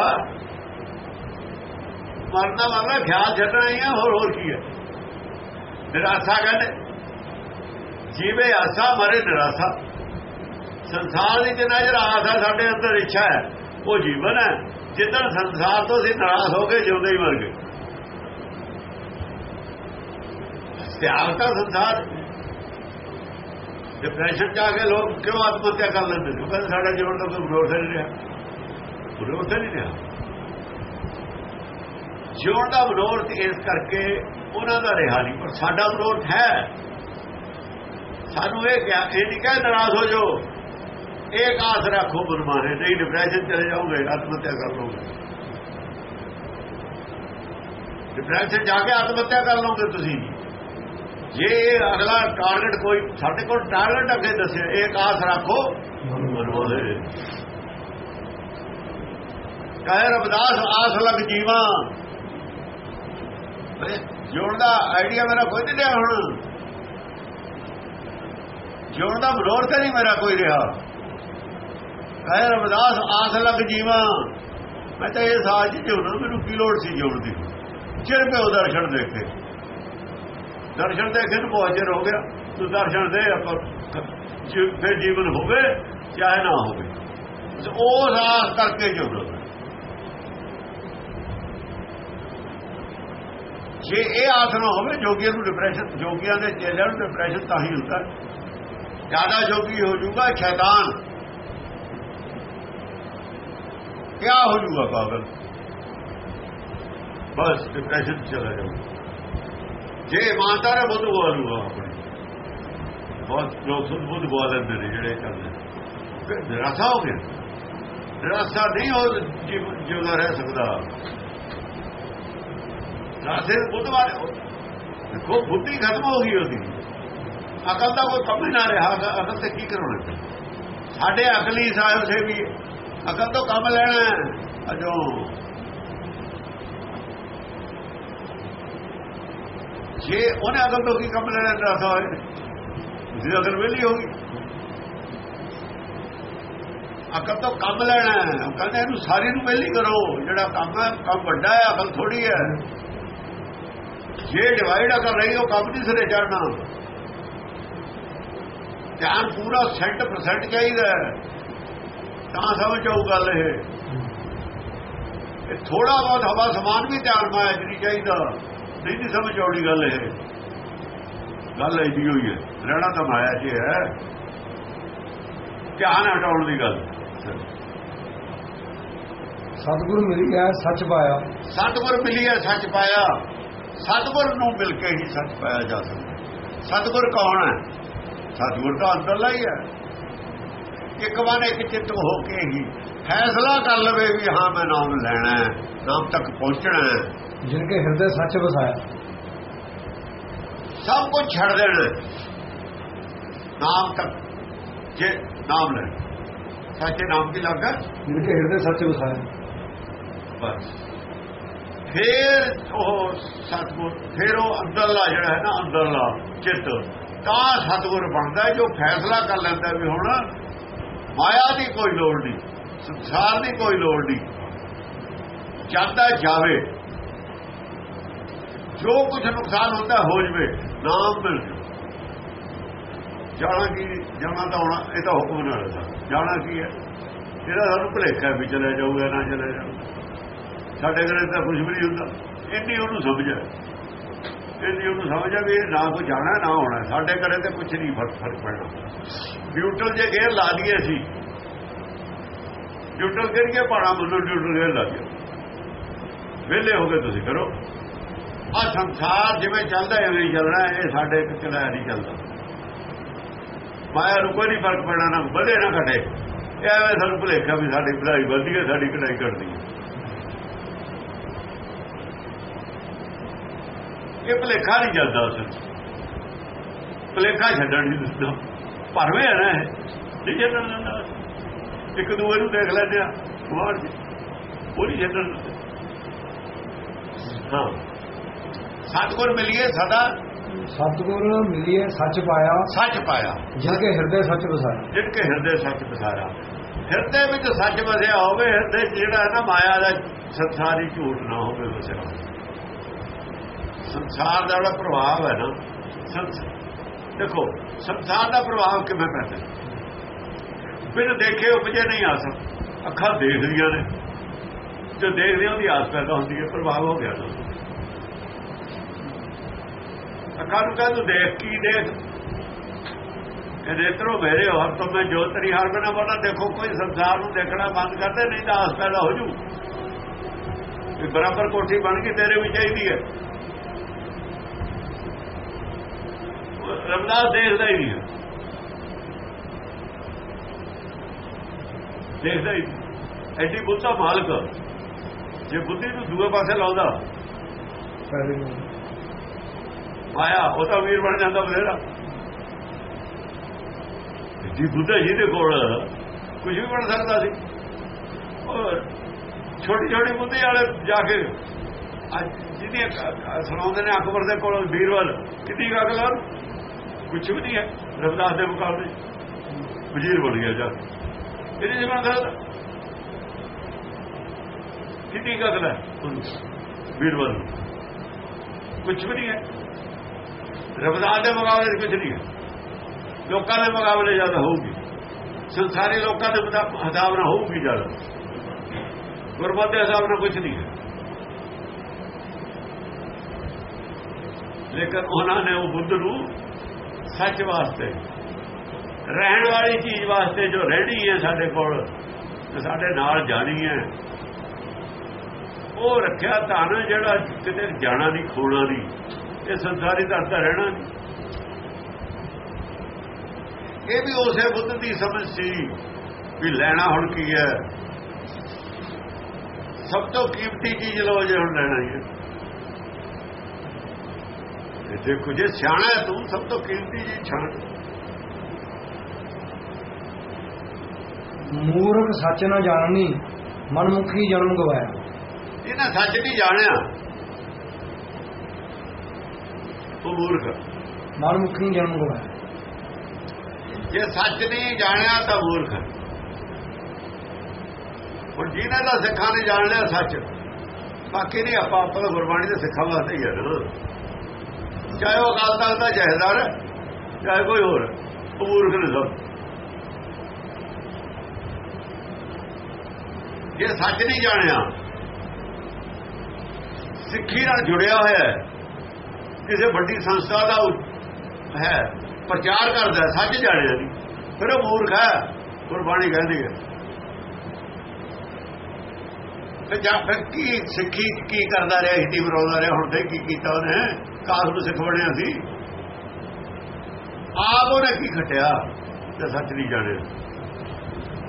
B: ਮਰਨਾ ਮਰਨਾ ਖਿਆਲ ਛੱਡਣਾ ਹੀ ਆ ਹੋਰ ਹੋਰ ਕੀ ਹੈ ਨਿਰਾਸ਼ਾ ਕਹਿੰਦੇ ਜੀਵੇ ਆਸਾ ਮਰੇ ਨਿਰਾਸ਼ਾ ਸੰਸਾਰ ਦੀ ਜਿੰਨਾ ਜਰ ਆਸ ਹੈ ਸਾਡੇ ਅੰਦਰ ਇੱਛਾ ਹੈ ਉਹ ਜੀਵਨ ਹੈ ਜਿੱਦਣ ਸੰਸਾਰ ਤੋਂ ਅਸੀਂ ਨਾਰਾਜ਼ ਹੋ ਕੇ ਜਿਉਂਦੇ ਹੀ ਮਰ ਗਏ ਤਿਆਗ ਤਾਂ ਸੰਸਾਰ ਡਿਪਰੈਸ਼ਨ ਚ ਆ ਕੇ ਲੋਕ ਕਿਉਂ ਆਤਮ ਹੱਤਿਆ ਕਰ ਲੈਂਦੇ ਨੇ? ਕਹਿੰਦੇ ਸਾਡਾ ਜੀਵਨ ਦਾ ਕੋਈ ਵਿਰੋਧ ਨਹੀਂ ਰਿਹਾ। ਵਿਰੋਧ ਨਹੀਂ ਰਿਹਾ। ਜਿਉਣ ਦਾ ਵਿਰੋਧ ਇਸ ਕਰਕੇ ਉਹਨਾਂ ਦਾ ਰਿਹਾ ਨਹੀਂ, ਪਰ ਸਾਡਾ ਵਿਰੋਧ ਹੈ। ਸਾਨੂੰ ਇਹ ਕਿਹਾ, ਇਹ ਨਹੀਂ ਕਹੇ, ਨਰਾਜ਼ ਹੋ ਜਾਓ। ਇੱਕ ਆਸ ਰੱਖੋ ਮਨਮਾਨੇ ਨਹੀਂ ਡਿਪਰੈਸ਼ਨ ਚਲੇ ਜਾਓਗੇ ਆਤਮ ਹੱਤਿਆ ਕਰ ਲਓਗੇ। ਡਿਪਰੈਸ਼ਨ ਜਾ ਕੇ ਆਤਮ ਹੱਤਿਆ ਕਰ ਲਓਗੇ ਤੁਸੀਂ ਜੇ ਅਗਲਾ ਟਾਰਗੇਟ ਕੋਈ ਸਾਡੇ ਕੋਲ ਟਾਰਗੇਟ ਅੱਗੇ ਦੱਸਿਆ ਇੱਕ ਆਸ ਰੱਖੋ ਮਨੋਦੇ ਕਹੇ ਰਬਦਾਸ ਆਸ ਲੱਗ ਜੀਵਾ। ਜੋੜ ਆਈਡੀਆ ਮੇਰਾ ਕੋਈ ਨਹੀਂ ਰਿਹਾ ਹੁਣ। ਜੋੜ ਦਾ ਵਿਰੋਧ ਤੇ ਨਹੀਂ ਮੇਰਾ ਕੋਈ ਰਿਹਾ। ਕਹੇ ਰਬਦਾਸ ਆਸ ਲੱਗ ਜੀਵਾ। ਮੈਂ ਤਾਂ ਇਹ ਸਾਜ ਜਿਉਣਾ, ਮੈਨੂੰ ਕੀ ਲੋੜ ਸੀ ਜੋੜ ਦੀ? ਚਿਰ ਪਿਓ ਦਰਸ਼ਨ ਦੇਖੇ। ਦਰਸ਼ਨ ਦੇਖੇ ਨੂੰ ਬਹੁਤ ਚਿਰ ਹੋ ਗਿਆ ਤੂੰ ਦਰਸ਼ਨ ਦੇ ਆਪਾਂ ਫਿਰ ਜੀਵਨ ਹੋਵੇ ਚਾਹੇ ਨਾ ਹੋਵੇ। ਉਹ ਆਸ ਕਰਕੇ ਜੁੜੋ ਜੇ ਇਹ ਆਸ ਨਾ ਹੋਵੇ, ਜੋਗੀਆਂ ਨੂੰ ਡਿਪਰੈਸ਼ਨ ਜੋਗੀਆਂ ਦੇ ਚੇਲਿਆਂ ਨੂੰ ਡਿਪਰੈਸ਼ਨ ਤਾਂ ਹੀ ਹੁੰਦਾ। ਜ਼ਿਆਦਾ ਜੋਗੀ ਹੋ ਜਾਊਗਾ ਸ਼ੈਤਾਨ। ਕੀ ਹੋ ਜਾਊਗਾ ਪਾਗਲ? ਬਸ ਡਿਪਰੈਸ਼ਨ ਚਲਾ ਜਾਊਗਾ। ਜੇ ਇਮਾਨਦਾਰ ਹੈ, ਬੁੱਧ ਬੋਲੂਗਾ ਬਹੁਤ ਲੋਕ ਸੁਧ ਬੁੱਧ ਬੋਲ ਨੇ, ਜਿਹੜੇ ਕਰਦੇ ਨਿਰਾਸ਼ਾ ਹੋ ਗਿਆ ਨਿਰਾਸ਼ਾ ਨਹੀਂ ਹੋ ਜਿਉਂਦਾ ਰਹਿ ਸਕਦਾ। ਰਾਸੇ ਬੁੱਧ ਵਾਲੇ ਦੇਖੋ, ਬੁੱਧੀ ਖਤਮ ਹੋ ਗਈ ਉਹਦੀ। ਅਕਲ ਦਾ ਕੋਈ ਕੰਮ ਨਾ ਰਿਹਾ। ਅਕਲ ਤੇ ਕੀ ਕਰਾਉਣਾ ਸਾਡੇ ਅਕਲੀ ਸਾਹਿਬ ਸੇ ਵੀ ਅਕਲ ਤੋਂ ਕੰਮ ਲੈਣਾ ਅਜੋ ਜੇ ਉਹਨੇ ਅਕਲ ਤੋਂ ਕੀ ਕੰਮ ਲੈਣਾ ਚਾਹਤਾ ਹੋਏ ਜੇ ਅਕਲ ਵੇਲੀ ਹੋਗੀ ਅਕਲ ਤੋਂ ਕੰਮ ਲੈਣਾ ਹੈ। ਕਹਿੰਦੇ ਇਹਨੂੰ ਸਾਰੀ ਨੂੰ ਵੇਲੀ ਕਰੋ। ਜਿਹੜਾ ਕੰਮ ਹੈ, ਕੰਮ ਵੱਡਾ ਹੈ, ਅਕਲ ਥੋੜੀ ਹੈ। ਜੇ ਡਿਵਾਈਡ ਅਕਲ ਰਹੀ, ਉਹ ਕੰਮ ਨਹੀਂ ਸਿਰੇ ਚੜਨਾ ਧਿਆਨ ਪੂਰਾ 100% ਚਾਹੀਦਾ ਤਾਂ ਸਮਝ ਆਊ ਗੱਲ ਇਹ। ਇਹ ਥੋੜਾ ਬਹੁਤ ਹਵਾ ਸਮਾਨ ਵੀ ਧਿਆਨ ਮਾਇਆ ਜਿਹੜੀ ਚਾਹੀਦਾ। ਨਹੀਂ ਦੀ ਸਮਝ ਆਉਣੀ ਗੱਲ ਇਹ। ਗੱਲ ਇਹਦੀ ਹੋਈ ਹੈ। ਰਹਿਣਾ ਤਾਂ ਮਾਇਆ 'ਚ ਹੈ ਧਿਆਨ ਹਟਾਉਣ ਦੀ ਗੱਲ।
A: ਸਤਿਗੁਰੂ ਮਿਲ ਗਿਆ ਸੱਚ ਪਾਇਆ।
B: ਸਤਿਗੁਰ ਮਿਲਿਆ ਸੱਚ ਪਾਇਆ। ਸਤਿਗੁਰ ਨੂੰ ਮਿਲ ਕੇ ਹੀ ਸੱਚ ਪਾਇਆ ਜਾ ਸਕਦਾ। ਸਤਿਗੁਰ ਕੌਣ ਹੈ? ਸਤਿਗੁਰ ਤਾਂ ਅੰਦਰਲਾ ਹੀ ਹੈ। ਇੱਕ ਵਾਰ ਇੱਕ ਚਿੱਤ ਹੋ ਕੇ ਹੀ ਫੈਸਲਾ ਕਰ ਲਵੇ ਵੀ ਹਾਂ ਮੈਂ ਨਾਮ ਲੈਣਾ ਹੈ ਨਾਮ ਤੱਕ ਪਹੁੰਚਣਾ ਹੈ।
A: ਜਿਨ ਕੇ ਹਿਰਦੇ ਸੱਚ ਵਸਾਇਆ
B: ਸਭ ਕੁਝ ਛੱਡ ਦੇਣਾ ਨਾਮ ਤੱਕ। ਜੇ ਨਾਮ ਲੈ। ਸੱਚੇ ਨਾਮ ਦੀ ਲੱਗਾ
A: ਜਿਨ ਕੇ ਹਿਰਦੇ ਸੱਚ ਵਸਾਇਆ
B: ਬਸ। ਫਿਰ ਉਹ ਸਤਗੁਰ ਫਿਰ ਉਹ ਅੰਦਰਲਾ ਜਿਹੜਾ ਹੈ ਨਾ ਅੰਦਰਲਾ ਚਿੱਤ ਤਾਂ ਸਤਗੁਰ ਬਣਦਾ ਜੋ ਫੈਸਲਾ ਕਰ ਲੈਂਦਾ ਵੀ ਹੁਣ ਮਾਇਆ ਦੀ ਕੋਈ ਲੋੜ ਨਹੀਂ ਸੰਸਾਰ ਦੀ ਕੋਈ ਲੋੜ ਨਹੀਂ। ਜਾਂਦਾ ਜਾਵੇ। ਜੋ ਕੁਝ ਨੁਕਸਾਨ ਹੁੰਦਾ ਹੋ ਜਵੇ, ਨਾਮ ਮਿਲ ਜਾਣਾ ਕੀ, ਜਾਣਾ ਤਾਂ ਹੋਣਾ, ਇਹ ਤਾਂ ਹੁਕਮ ਨਾਲ ਹੈ ਜਾਣਾ ਕੀ ਹੈ? ਜਿਹੜਾ ਸਾਨੂੰ ਭੁਲੇਖਾ ਵੀ ਚਲੇ ਜਾਊਗਾ, ਨਾ ਚਲੇ ਜਾਊਗਾ। ਸਾਡੇ ਘਰੇ ਤਾਂ ਕੁਝ ਵੀ ਨਹੀਂ ਹੁੰਦਾ। ਇੰਨੀ ਉਹਨੂੰ ਸਮਝ ਹੈ। ਇੰਨੀ ਉਹਨੂੰ ਸਮਝ ਹੈ ਵੀ ਇਹ ਨਾ ਕੋਈ ਜਾਣਾ, ਨਾ ਹੋਣਾ ਸਾਡੇ ਘਰੇ ਤੇ ਕੁਝ ਨਹੀਂ ਫ਼ਰਕ ਫ਼ਰਕ ਪੈਣਾ। ਨਿਊਟਰਲ ਜੇ ਗੇਅਰ ਲਾ ਦਈਏ ਸੀ ਨਿਊਟਰਲ ਕਰੀਏ ਪਾਣਾ ਮਤਲਬ ਨਿਊਟਰਲ ਗੇਅਰ ਲਾ ਦਿਓ ਵਿਹਲੇ ਹੋ ਗਏ ਤੁਸੀਂ, ਕਰੋ। ਆ ਸੰਸਾਰ ਜਿਵੇਂ ਚੱਲਦਾ ਐਵੇਂ ਹੀ ਚੱਲਣਾ ਇਹ ਸਾਡੇ ਇੱਕ ਚਲਾਇਆ ਨਹੀਂ ਚੱਲਦਾ। ਮਾਇਆ ਨੂੰ ਕੋਈ ਨਹੀਂ ਫ਼ਰਕ ਪੈਣਾ, ਨਾ ਵਧੇ, ਨਾ ਘਟੇ। ਐਵੇਂ ਸਾਨੂੰ ਭੁਲੇਖਾ ਵੀ ਸਾਡੀ ਪੜਾਈ ਵਧਦੀ ਹੈ, ਸਾਡੀ ਕਢਾਈ ਘਟਦੀ ਹੈ। ਇਹ ਭੁਲੇਖਾ ਨਹੀਂ ਚੱਲਦਾ ਅਸਲ ਭੁਲੇਖਾ ਛੱਡਣ ਨਹੀਂ ਦਿੰਦਾ। ਭਰਵੇਂ ਹੈ ਨਾ ਇਹ। ਨਹੀਂ ਛੱਡਣ ਦਿੰਦਾ ਇੱਕ ਦੂਏ ਨੂੰ ਦੇਖ ਲੈਂਦੇ ਆ। ਬਾਹਰ ਉਹ ਨਹੀਂ ਛੱਡਣ ਦਿੰਦਾ। ਹਾਂ। ਸਤਗੁਰ ਮਿਲਿਏ ਸਦਾ।
A: ਸਤਿਗੁਰ ਮਿਲਿਏ ਸੱਚ ਪਾਇਆ।
B: ਸੱਚ ਪਾਇਆ।
A: ਜਿਨ ਕੇ ਹਿਰਦੇ ਸੱਚ ਵਸਾਇਆ
B: ਜਿਨ ਕੇ ਹਿਰਦੇ ਸੱਚ ਬਸਾਰਾ ਹਿਰਦੇ ਵਿੱਚ ਸੱਚ ਵਸਿਆ ਹੋਵੇ ਹਿਰਦੇ ਜਿਹੜਾ ਹੈ ਨਾ ਮਾਇਆ ਦਾ ਸੰਸਾਰੀ ਝੂਠ ਨਾ ਹੋਵੇ ਵਸਿਆ ਸੰਸਾਰ ਦਾ ਜਿਹੜਾ ਪ੍ਰਭਾਵ ਹੈ ਨਾ ਦੇਖੋ ਸੰਸਾਰ ਦਾ ਪ੍ਰਭਾਵ ਕਿਵੇਂ ਪੈਂਦਾ? ਬਿਨ ਦੇਖੇ ਉਪਜੇ ਨਹੀਂ ਆਸ ਅੱਖਾਂ ਦੇਖਦੀਆਂ ਨੇ। ਜੋ ਦੇਖਦੇ ਉਹਦੀ ਆਸ ਪੈਦਾ ਹੁੰਦੀ ਹੈ ਪ੍ਰਭਾਵ ਹੋ ਗਿਆ ਤਾਂ ਅੱਖਾਂ ਨੂੰ ਕਹਿੰਦਾ ਤੂੰ ਦੇਖ ਕੀ ਦੇਖ? ਇਹ ਨੇਤਰੋ ਮੇਰੇ ਹਰ ਤੋਂ ਮੈਂ ਜੋ ਤਰੀ ਹਰ ਬਣਾ ਬਣਾ ਦੇਖੋ ਕੋਈ ਸੰਸਾਰ ਨੂੰ ਦੇਖਣਾ ਬੰਦ ਕਰਦੇ, ਨਹੀਂ ਤਾਂ ਆਸ ਪੈਦਾ ਹੋ ਜੂ। ਇਹ ਬਰਾਬਰ ਕੋਠੀ ਬਣ ਕੇ ਤੇਰੇ ਵੀ ਚਾਹੀਦੀ ਹੈ। ਰਮਦਾਸ ਦੇਖਦਾ ਹੀ ਨਹੀਂ ਹੈ। ਦੇਖਦਾ ਹੀ ਐਡੀ ਬੁੱਧਾ ਮਾਲਕ, ਜੇ ਬੁੱਧੀ ਨੂੰ ਦੂਏ ਪਾਸੇ ਲਾਉਂਦਾ,
A: ਪਹਿਲੇ ਨੂੰ
B: ਆਇਆ, ਉਹ ਤਾਂ ਵੀਰ ਬਣ ਜਾਂਦਾ ਬਥੇਰਾ ਜੀ ਬੁੱਧਾ ਜੀ ਦੇ ਕੋਲ ਕੁਝ ਵੀ ਬਣ ਸਕਦਾ ਸੀ। ਔਰ ਛੋਟੀ ਛੋਟੀ ਬੁੱਧੀ ਵਾਲੇ ਜਾ ਕੇ, ਅੱਜ ਸੁਣਾਉਂਦੇ ਨੇ ਅਕਬਰ ਦੇ ਕੋਲ ਵੀਰਵਲ ਕਿੰਨੀ ਗੱਲ ਆ? ਕੁਝ ਵੀ ਨਹੀਂ ਹੈ, ਰਵਿਦਾਸ ਦੇ ਮੁਕਾਬਲੇ। ਵਜ਼ੀਰ ਬਣ ਗਿਆ ਜਾ ਇਹਦੇ ਜਮਾਨ ਸਕਦਾ। ਕਿੰਨੀ ਗੱਲ ਹੈ? ਵੀਰਵਲ ਕੁਝ ਵੀ ਨਹੀਂ ਹੈ। ਰਬਦਾਨ ਦੇ ਮੁਕਾਬਲੇ ਕੁਝ ਨਹੀਂ ਹੈ। ਲੋਕਾਂ ਦੇ ਮੁਕਾਬਲੇ ਜ਼ਿਆਦਾ ਹੋਊਗੀ। ਸੰਸਾਰੀ ਲੋਕਾਂ ਦੇ ਹਿਸਾਬ ਨਾਲ ਹੋਊਗੀ ਜ਼ਿਆਦਾ। ਗੁਰਬਤ ਦੇ ਹਿਸਾਬ ਨਾਲ ਕੁਝ ਨਹੀਂ ਹੈ। ਲੇਕਿਨ ਉਹਨਾਂ ਨੇ ਉਹ ਬੁੱਧ ਨੂੰ ਸੱਚ ਵਾਸਤੇ, ਰਹਿਣ ਵਾਲੀ ਚੀਜ਼ ਵਾਸਤੇ ਜੋ ਰਹਿਣੀ ਹੈ ਸਾਡੇ ਕੋਲ ਸਾਡੇ ਨਾਲ ਜਾਣੀ ਹੈ, ਉਹ ਰੱਖਿਆ ਧਨ ਜਿਹੜਾ ਕਿਤੇ ਜਾਣਾ ਨਹੀਂ, ਖੋਣਾ ਨਹੀਂ। ਇਹ ਸੰਸਾਰੀ ਧਨ ਤਾਂ ਰਹਿਣਾ ਇਹ ਵੀ ਉਸੇ ਬੁੱਧ ਦੀ ਸਮਝ ਸੀ ਵੀ ਲੈਣਾ ਹੁਣ ਕੀ ਹੈ। ਸਭ ਤੋਂ ਕੀਮਤੀ ਚੀਜ਼ ਲੋ ਜੇ ਹੁਣ ਲੈਣਾ ਹੀ ਹੈ। ਇਹ ਦੇਖੋ ਜੇ ਸਿਆਣਾ ਹੈ ਤੂੰ ਸਭ ਤੋਂ ਕੀਮਤੀ ਚੀਜ਼ ਛਾਣ।
A: ਮੂਰਖ ਸੱਚ ਨਾ ਜਾਣਨੀ ਮਨਮੁਖੀ ਜਨਮ ਗਵਾਇਆ।
B: ਇਹਨਾਂ ਸੱਚ ਨਹੀਂ ਜਾਣਿਆ। ਉਹ ਮੂਰਖ
A: ਮਨਮੁਖੀ ਜਨਮ ਗਵਾਇਆ
B: ਜੇ ਸੱਚ ਨਹੀਂ ਜਾਣਿਆ ਤਾਂ ਮੂਰਖ ਹੁਣ ਜਿਹਨੇ ਦਾ ਸਿੱਖਾਂ ਨੇ ਜਾਣ ਲਿਆ ਸੱਚ ਬਾਕੀ ਨਹੀਂ ਆਪਾਂ ਆਪਾਂ ਗੁਰਬਾਣੀ ਦੇ ਸਿੱਖਾਂ ਵਾਸਤੇ ਹੀ ਹੈ ਨਾ ਚਾਹੇ ਉਹ ਅਕਾਲ ਤਖਤ ਦਾ ਜਹੇਦਾਰ ਚਾਹੇ ਕੋਈ ਹੋਰ ਉਹ ਮੂਰਖ ਨੇ ਸਭ। ਜੇ ਸੱਚ ਨਹੀਂ ਜਾਣਿਆ ਸਿੱਖੀ ਨਾਲ ਜੁੜਿਆ ਹੋਇਆ ਹੈ ਕਿਸੇ ਵੱਡੀ ਸੰਸਥਾ ਦਾ ਹੈ, ਪ੍ਰਚਾਰ ਕਰਦਾ ਸੱਚ ਜਾਣਿਆ ਨਹੀਂ ਫਿਰ ਉਹ ਮੂਰਖ ਹੈ, ਗੁਰਬਾਣੀ ਕਹਿੰਦੀ ਹੈ। ਤੇ ਜਾਂ ਫਿਰ ਕੀ ਸਿੱਖੀ ਕੀ ਕਰਦਾ ਰਿਹਾ ਹਿੱਤੀ ਮਰਾਉਂਦਾ ਰਿਹਾ, ਹੁਣ ਤੇ ਕੀ ਕੀਤਾ ਉਹਨੇ ਕਾਸ ਨੂੰ ਸਿੱਖ ਬਣਿਆ ਸੀ ਆਪ ਉਹਨੇ ਕੀ ਖਟਿਆ, ਤੇ ਸੱਚ ਨਹੀਂ ਜਾਣਿਆ।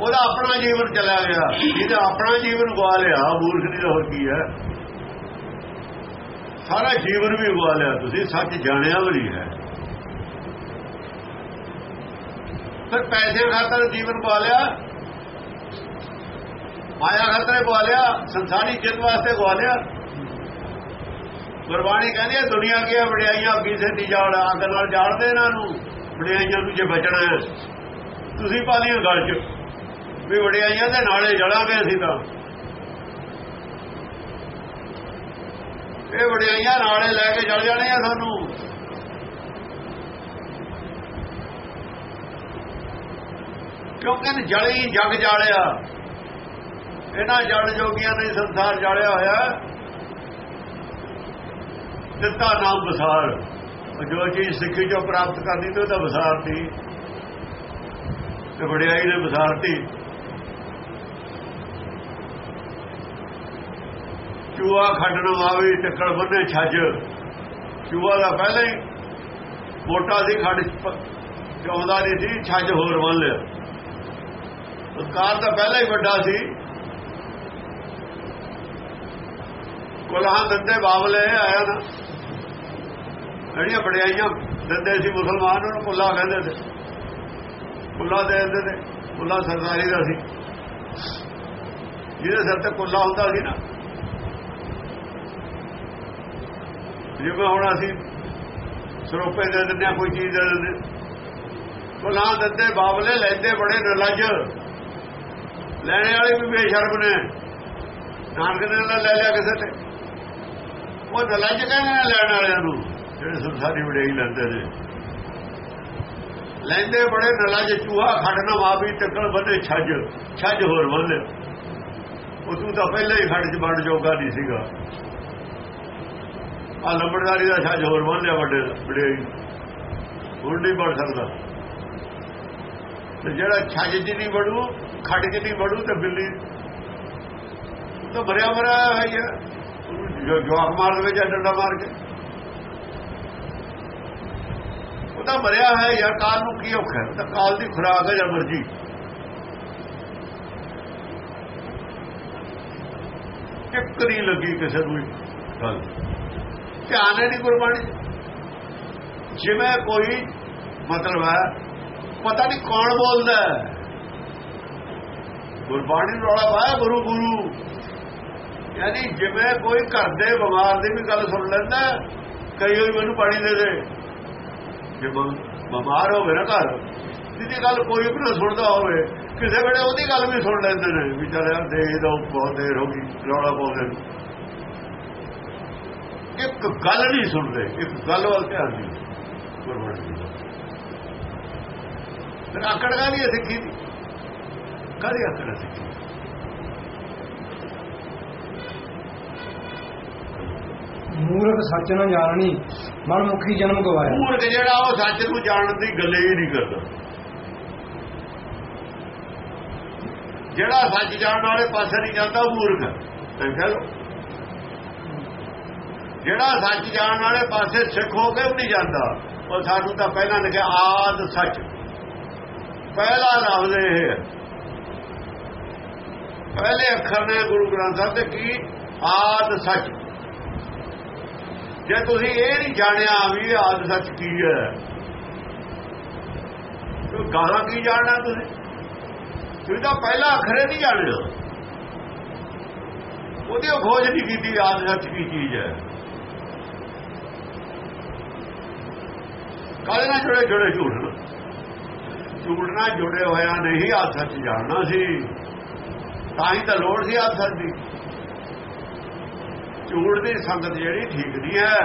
B: ਉਹਦਾ ਆਪਣਾ ਜੀਵਨ ਚਲਾ ਗਿਆ, ਜਿਹਦਾ ਆਪਣਾ ਜੀਵਨ ਗਵਾ ਲਿਆ, ਮੂਰਖ ਨਹੀਂ ਹੋਰ ਕੀ ਹੈ। ਸਾਰਾ ਜੀਵਨ ਵੀ ਗਵਾ ਲਿਆ ਤੁਸੀਂ, ਸੱਚ ਜਾਣਿਆ ਵੀ ਨਹੀਂ ਹੈ। ਫਿਰ ਪੈਸੇ ਖਾਤਰ ਜੀਵਨ ਗਵਾ ਲਿਆ, ਮਾਇਆ ਖਾਤਰ ਗਵਾ ਲਿਆ, ਸੰਸਾਰੀ ਜਿੱਤ ਵਾਸਤੇ ਗਵਾ ਲਿਆ। ਗੁਰਬਾਣੀ ਕਹਿੰਦੀ ਹੈ, ਦੁਨੀਆ ਕੀ ਵਡਿਆਈਆਂ ਕਿਸੇ ਦੀ ਜਾੜ, ਅੱਗ ਨਾਲ ਜਾੜਦੇ ਇਹਨਾਂ ਨੂੰ, ਵਡਿਆਈਆਂ ਨੂੰ ਜੇ ਬਚਣਾ ਹੈ। ਤੁਸੀਂ ਪਾਲੀਆਂ ਗੱਲ 'ਚ, ਵੀ ਵਡਿਆਈਆਂ ਦੇ ਨਾਲੇ ਜੜਾਂਗੇ ਅਸੀਂ ਤਾਂ। ਇਹ ਵਡਿਆਈਆਂ ਨਾਲੇ ਲੈ ਕੇ ਜਲ ਜਾਣੇ ਆ ਸਾਨੂੰ। ਕਿਉਂਕਿ ਜਲੀ ਜਗ ਜਾਲਿਆ। ਇਹਨਾਂ ਜਲ ਜੋਗੀਆਂ ਨੇ ਸੰਸਾਰ ਜਾਲਿਆ ਹੋਇਆ। ਦਿੱਤਾ ਨਾਮ ਬਸਾਰ। ਜੋ ਚੀਜ਼ ਸਿੱਖੀ ਚੋਂ ਪ੍ਰਾਪਤ ਕਰਨੀ ਤੇ ਉਹਦਾ ਬਸਾਰ ਸੀ। ਤੇ ਵਡਿਆਈ ਨੇ ਬਸਾਰਤੀ ਚੂਹਾ ਖੱਡਣ ਆਵੇ ਟੱਕੜ ਬੰਨੇ ਛੱਜ। ਚੂਹਾ ਦਾ ਪਹਿਲਾਂ ਹੀ ਮੋਟਾ ਸੀ, ਖੱਡ ਚਾਉਂਦਾ ਨਹੀਂ ਸੀ, ਛੱਜ ਹੋਰ ਬੰਨ ਲਿਆ। ਉਸਕਾਰ ਤਾਂ ਪਹਿਲਾਂ ਹੀ ਵੱਡਾ ਸੀ। ਕੋਲਾਂ ਦੰਦੇ ਬਾਵਲੇ ਆਇਆ ਨਾ। ਜਿਹੜੀਆਂ ਬੜਿਆਈਆਂ ਦਿੰਦੇ ਸੀ ਮੁਸਲਮਾਨ, ਉਹਨੂੰ ਕੁੱਲਾ ਕਹਿੰਦੇ ਸੀ। ਕੁੱਲਾ ਦੇ ਦਿੰਦੇ ਤੇ ਕੁੱਲਾ ਸਰਦਾਰੀ ਦਾ ਸੀ। ਜਿਹਦੇ ਸਿਰ ਤੇ ਕੁੱਲਾ ਹੁੰਦਾ ਸੀ ਨਾ। ਜਿਵੇਂ ਹੁਣ ਅਸੀਂ ਸਰੋਪੇ ਦੇ ਦਿੰਦੇ ਆ ਕੋਈ ਚੀਜ਼ ਦੇ ਦਿੰਦੇ ਕੁੱਲਾ ਦਿੰਦੇ ਬਾਵਲੇ ਲੈਂਦੇ ਬੜੇ ਨਲਜ ਲੈਣੇ ਵਾਲੇ ਵੀ ਬੇਸ਼ਰਮ ਨੇ। ਨਾਨਕ ਨੇ ਲੈ ਲਿਆ ਕਿਸੇ ਤੇ। ਉਹ ਨਲਜ ਕਹਿੰਦੇ ਨੇ ਲੈਣ ਵਾਲਿਆਂ ਨੂੰ, ਜਿਹੜੇ ਸੰਸਾਰੀ ਵਡਿਆਈ ਲੈਂਦੇ ਨੇ। ਲੈਂਦੇ ਬੜੇ ਨਲਾ ਚ ਚੂਹਾ ਖੜਨਾ ਮਾਵੀ ਟੱਕਰ ਬੰਦੇ ਛੱਜ ਛੱਜ ਹੋਰ ਬੰਦੇ ਉਹ ਤੂੰ ਤਾਂ ਪਹਿਲਾਂ ਹੀ ਖੜ ਚ ਬਣ ਜੋਗਾ ਨਹੀਂ ਸੀਗਾ। ਆ ਲੰਬੜਦਾਰੀ ਦਾ ਛੱਜ ਹੋਰ ਬੰਦੇ ਵੱਡੇ ਬੜੇ ਹੁਣ ਨਹੀਂ ਬਣ ਸਕਦਾ। ਤੇ ਜਿਹੜਾ ਛੱਜ ਜੀ ਨਹੀਂ ਬੜੂ ਖੜ ਚ ਨਹੀਂ ਬੜੂ ਤੇ ਬਿੱਲੀ। ਤਾਂ ਮਰਿਆ ਮਰਿਆ ਹੈ ਜੋ ਜਵਾਕ ਮਾਰ ਦੇਵੇ ਜਾਂ ਡੰਡਾ ਮਾਰ ਕੇ। ਉਹਦਾ ਮਰਿਆ ਹੈ ਯਾਰ ਕਾਲ ਨੂੰ ਕੀ ਔਖਾ ਤਾਂ ਕਾਲ ਦੀ ਖੁਰਾਕ ਹੈ ਜਾਂ ਮਰਜ਼ੀ। ਕਿੱਕਰੀ ਲੱਗੀ ਕਿਸੇ ਨੂੰ ਗੱਲ। ਧਿਆਨ ਨਹੀਂ ਗੁਰਬਾਣੀ ਜਿਵੇਂ ਕੋਈ ਮਤਲਬ ਹੈ, ਪਤਾ ਨਹੀਂ ਕੌਣ ਬੋਲਦਾ ਗੁਰਬਾਣੀ ਰੌਲਾ ਪਾਇਆ ਗੁਰੂ ਗੁਰੂ। ਯਾਨੀ ਜਿਵੇਂ ਕੋਈ ਘਰ ਦੇ ਬਿਮਾਰ ਦੀ ਵੀ ਗੱਲ ਸੁਣ ਲੈਂਦਾ ਕਈ ਵਾਰੀ ਮੈਨੂੰ ਪਾਣੀ ਦੇ ਦੇ। ਜੇ ਬਿਮਾਰ ਹੋਵੇ ਨਾ ਘਰ, ਜਿਹਦੀ ਗੱਲ ਕੋਈ ਵੀ ਨਾ ਸੁਣਦਾ ਹੋਵੇ, ਕਿਸੇ ਵੇਲੇ ਉਹਦੀ ਗੱਲ ਵੀ ਸੁਣ ਲੈਂਦੇ ਨੇ, ਵੀ ਚੱਲ ਯਾਰ ਦੇ ਦੋ ਬਹੁਤ ਦੇਰ ਹੋ ਗਈ, ਰੌਲਾ ਪਾਉਂਦੇ ਨੇ। ਇੱਕ ਗੱਲ ਨਹੀਂ ਸੁਣਦੇ ਇੱਕ ਗੱਲ ਵੱਲ ਧਿਆਨ ਨਹੀਂ ਗੁਰਬਾਣੀ ਫਿਰ ਆਕੜ ਗਾ ਵੀ ਸਿੱਖੀ ਦੀ? ਕਦੇ ਆਕੜ ਸਿੱਖੀ
A: ਮੂਰਖ ਸੱਚ ਨਾ ਜਾਣਨੀ ਮਨਮੁਖੀ ਜਨਮ ਗਵਾਇਆ।
B: ਮੂਰਖ ਜਿਹੜਾ ਉਹ ਸੱਚ ਨੂੰ ਜਾਣਨ ਦੀ ਗੱਲ ਹੀ ਨਹੀਂ ਕਰਦਾ। ਜਿਹੜਾ ਸੱਚ ਜਾਣਨ ਵਾਲੇ ਪਾਸੇ ਨਹੀਂ ਜਾਂਦਾ ਉਹ ਮੂਰਖ ਹੈ। ਇਹ ਕਹਿ ਲਓ ਜਿਹੜਾ ਸੱਚ ਜਾਣ ਵਾਲੇ ਪਾਸੇ ਸਿੱਖ ਹੋ ਕੇ ਵੀ ਨਹੀਂ ਜਾਂਦਾ, ਉਹ ਸਾਨੂੰ ਤਾਂ ਪਹਿਲਾਂ ਲਿਖਿਆ ਆਦ ਸੱਚ। ਪਹਿਲਾ ਲਫ਼ਜ਼ ਇਹ ਹੈ। ਪਹਿਲੇ ਅੱਖਰ ਨੇ ਗੁਰੂ ਗ੍ਰੰਥ ਸਾਹਿਬ ਦੇ ਕੀ? ਆਦ ਸੱਚ। ਜੇ ਤੁਸੀਂ ਇਹ ਨਹੀਂ ਜਾਣਿਆ ਵੀ ਆਦ ਸੱਚ ਕੀ ਹੈ, ਤੇ ਗਾਹਾਂ ਕੀ ਜਾਣਨਾ ਤੁਸੀਂ? ਤੁਸੀਂ ਤਾਂ ਪਹਿਲਾ ਅੱਖਰੇ ਨਹੀਂ ਜਾਣਿਆ ਉਹਦੀ ਖੋਜ ਨਹੀਂ ਕੀਤੀ ਆਦ ਸੱਚ ਕੀ ਚੀਜ਼ ਹੈ। ਕਾਲੇ ਨਾਲ ਜੁੜੇ ਜੁੜੇ ਝੂਠ ਨਾਲ ਝੂਠ ਨਾਲ ਜੁੜੇ ਹੋਇਆ ਨਹੀਂ ਆਦ ਸੱਚ ਜਾਣਨਾ ਸੀ। ਤਾਂ ਹੀ ਤਾਂ ਲੋੜ ਸੀ ਆਦ ਸੱਚ ਦੀ। ਝੂਠ ਦੀ ਸੰਗਤ ਜਿਹੜੀ ਠੀਕ ਨਹੀਂ ਹੈ,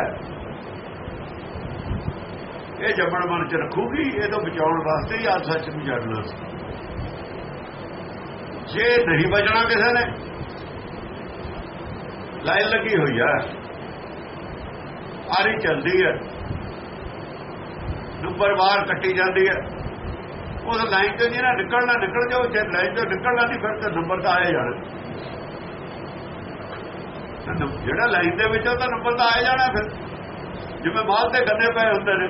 B: ਇਹ ਜੰਮਣ ਮਨ ਚ ਰੱਖੂਗੀ, ਇਹ ਤੋਂ ਬਚਾਉਣ ਵਾਸਤੇ ਹੀ ਆਦ ਸੱਚ ਨੂੰ ਜਾਣਨਾ ਸੀ। ਜੇ ਨਹੀਂ ਬਚਣਾ ਕਿਸੇ ਨੇ, ਲਾਈਨ ਲੱਗੀ ਹੋਈ ਹੈ। ਆਰੀ ਚੱਲਦੀ ਹੈ। ਉੱਪਰ ਬਾਹਰ ਕੱਟੀ ਜਾਂਦੀ ਹੈ। ਉਸ ਲਾਈਨ ਤੋਂ ਜਿਹੜਾ ਨਿਕਲਣਾ, ਨਿਕਲ ਜਾਓ, ਜੇ ਲਾਈਨ ਤੋਂ ਨਿਕਲਣਾ ਨਹੀਂ ਫਿਰ ਤਾਂ ਨੰਬਰ ਤਾਂ ਆਏ ਜਾਣਾ। ਜਿਹੜਾ ਲਾਈਨ ਦੇ ਵਿੱਚ ਉਹਦਾ ਨੰਬਰ ਤਾਂ ਆਏ ਜਾਣਾ ਫਿਰ। ਜਿਵੇਂ ਮਾਲ ਤੇ ਗੰਨੇ ਪਏ ਹੁੰਦੇ ਨੇ।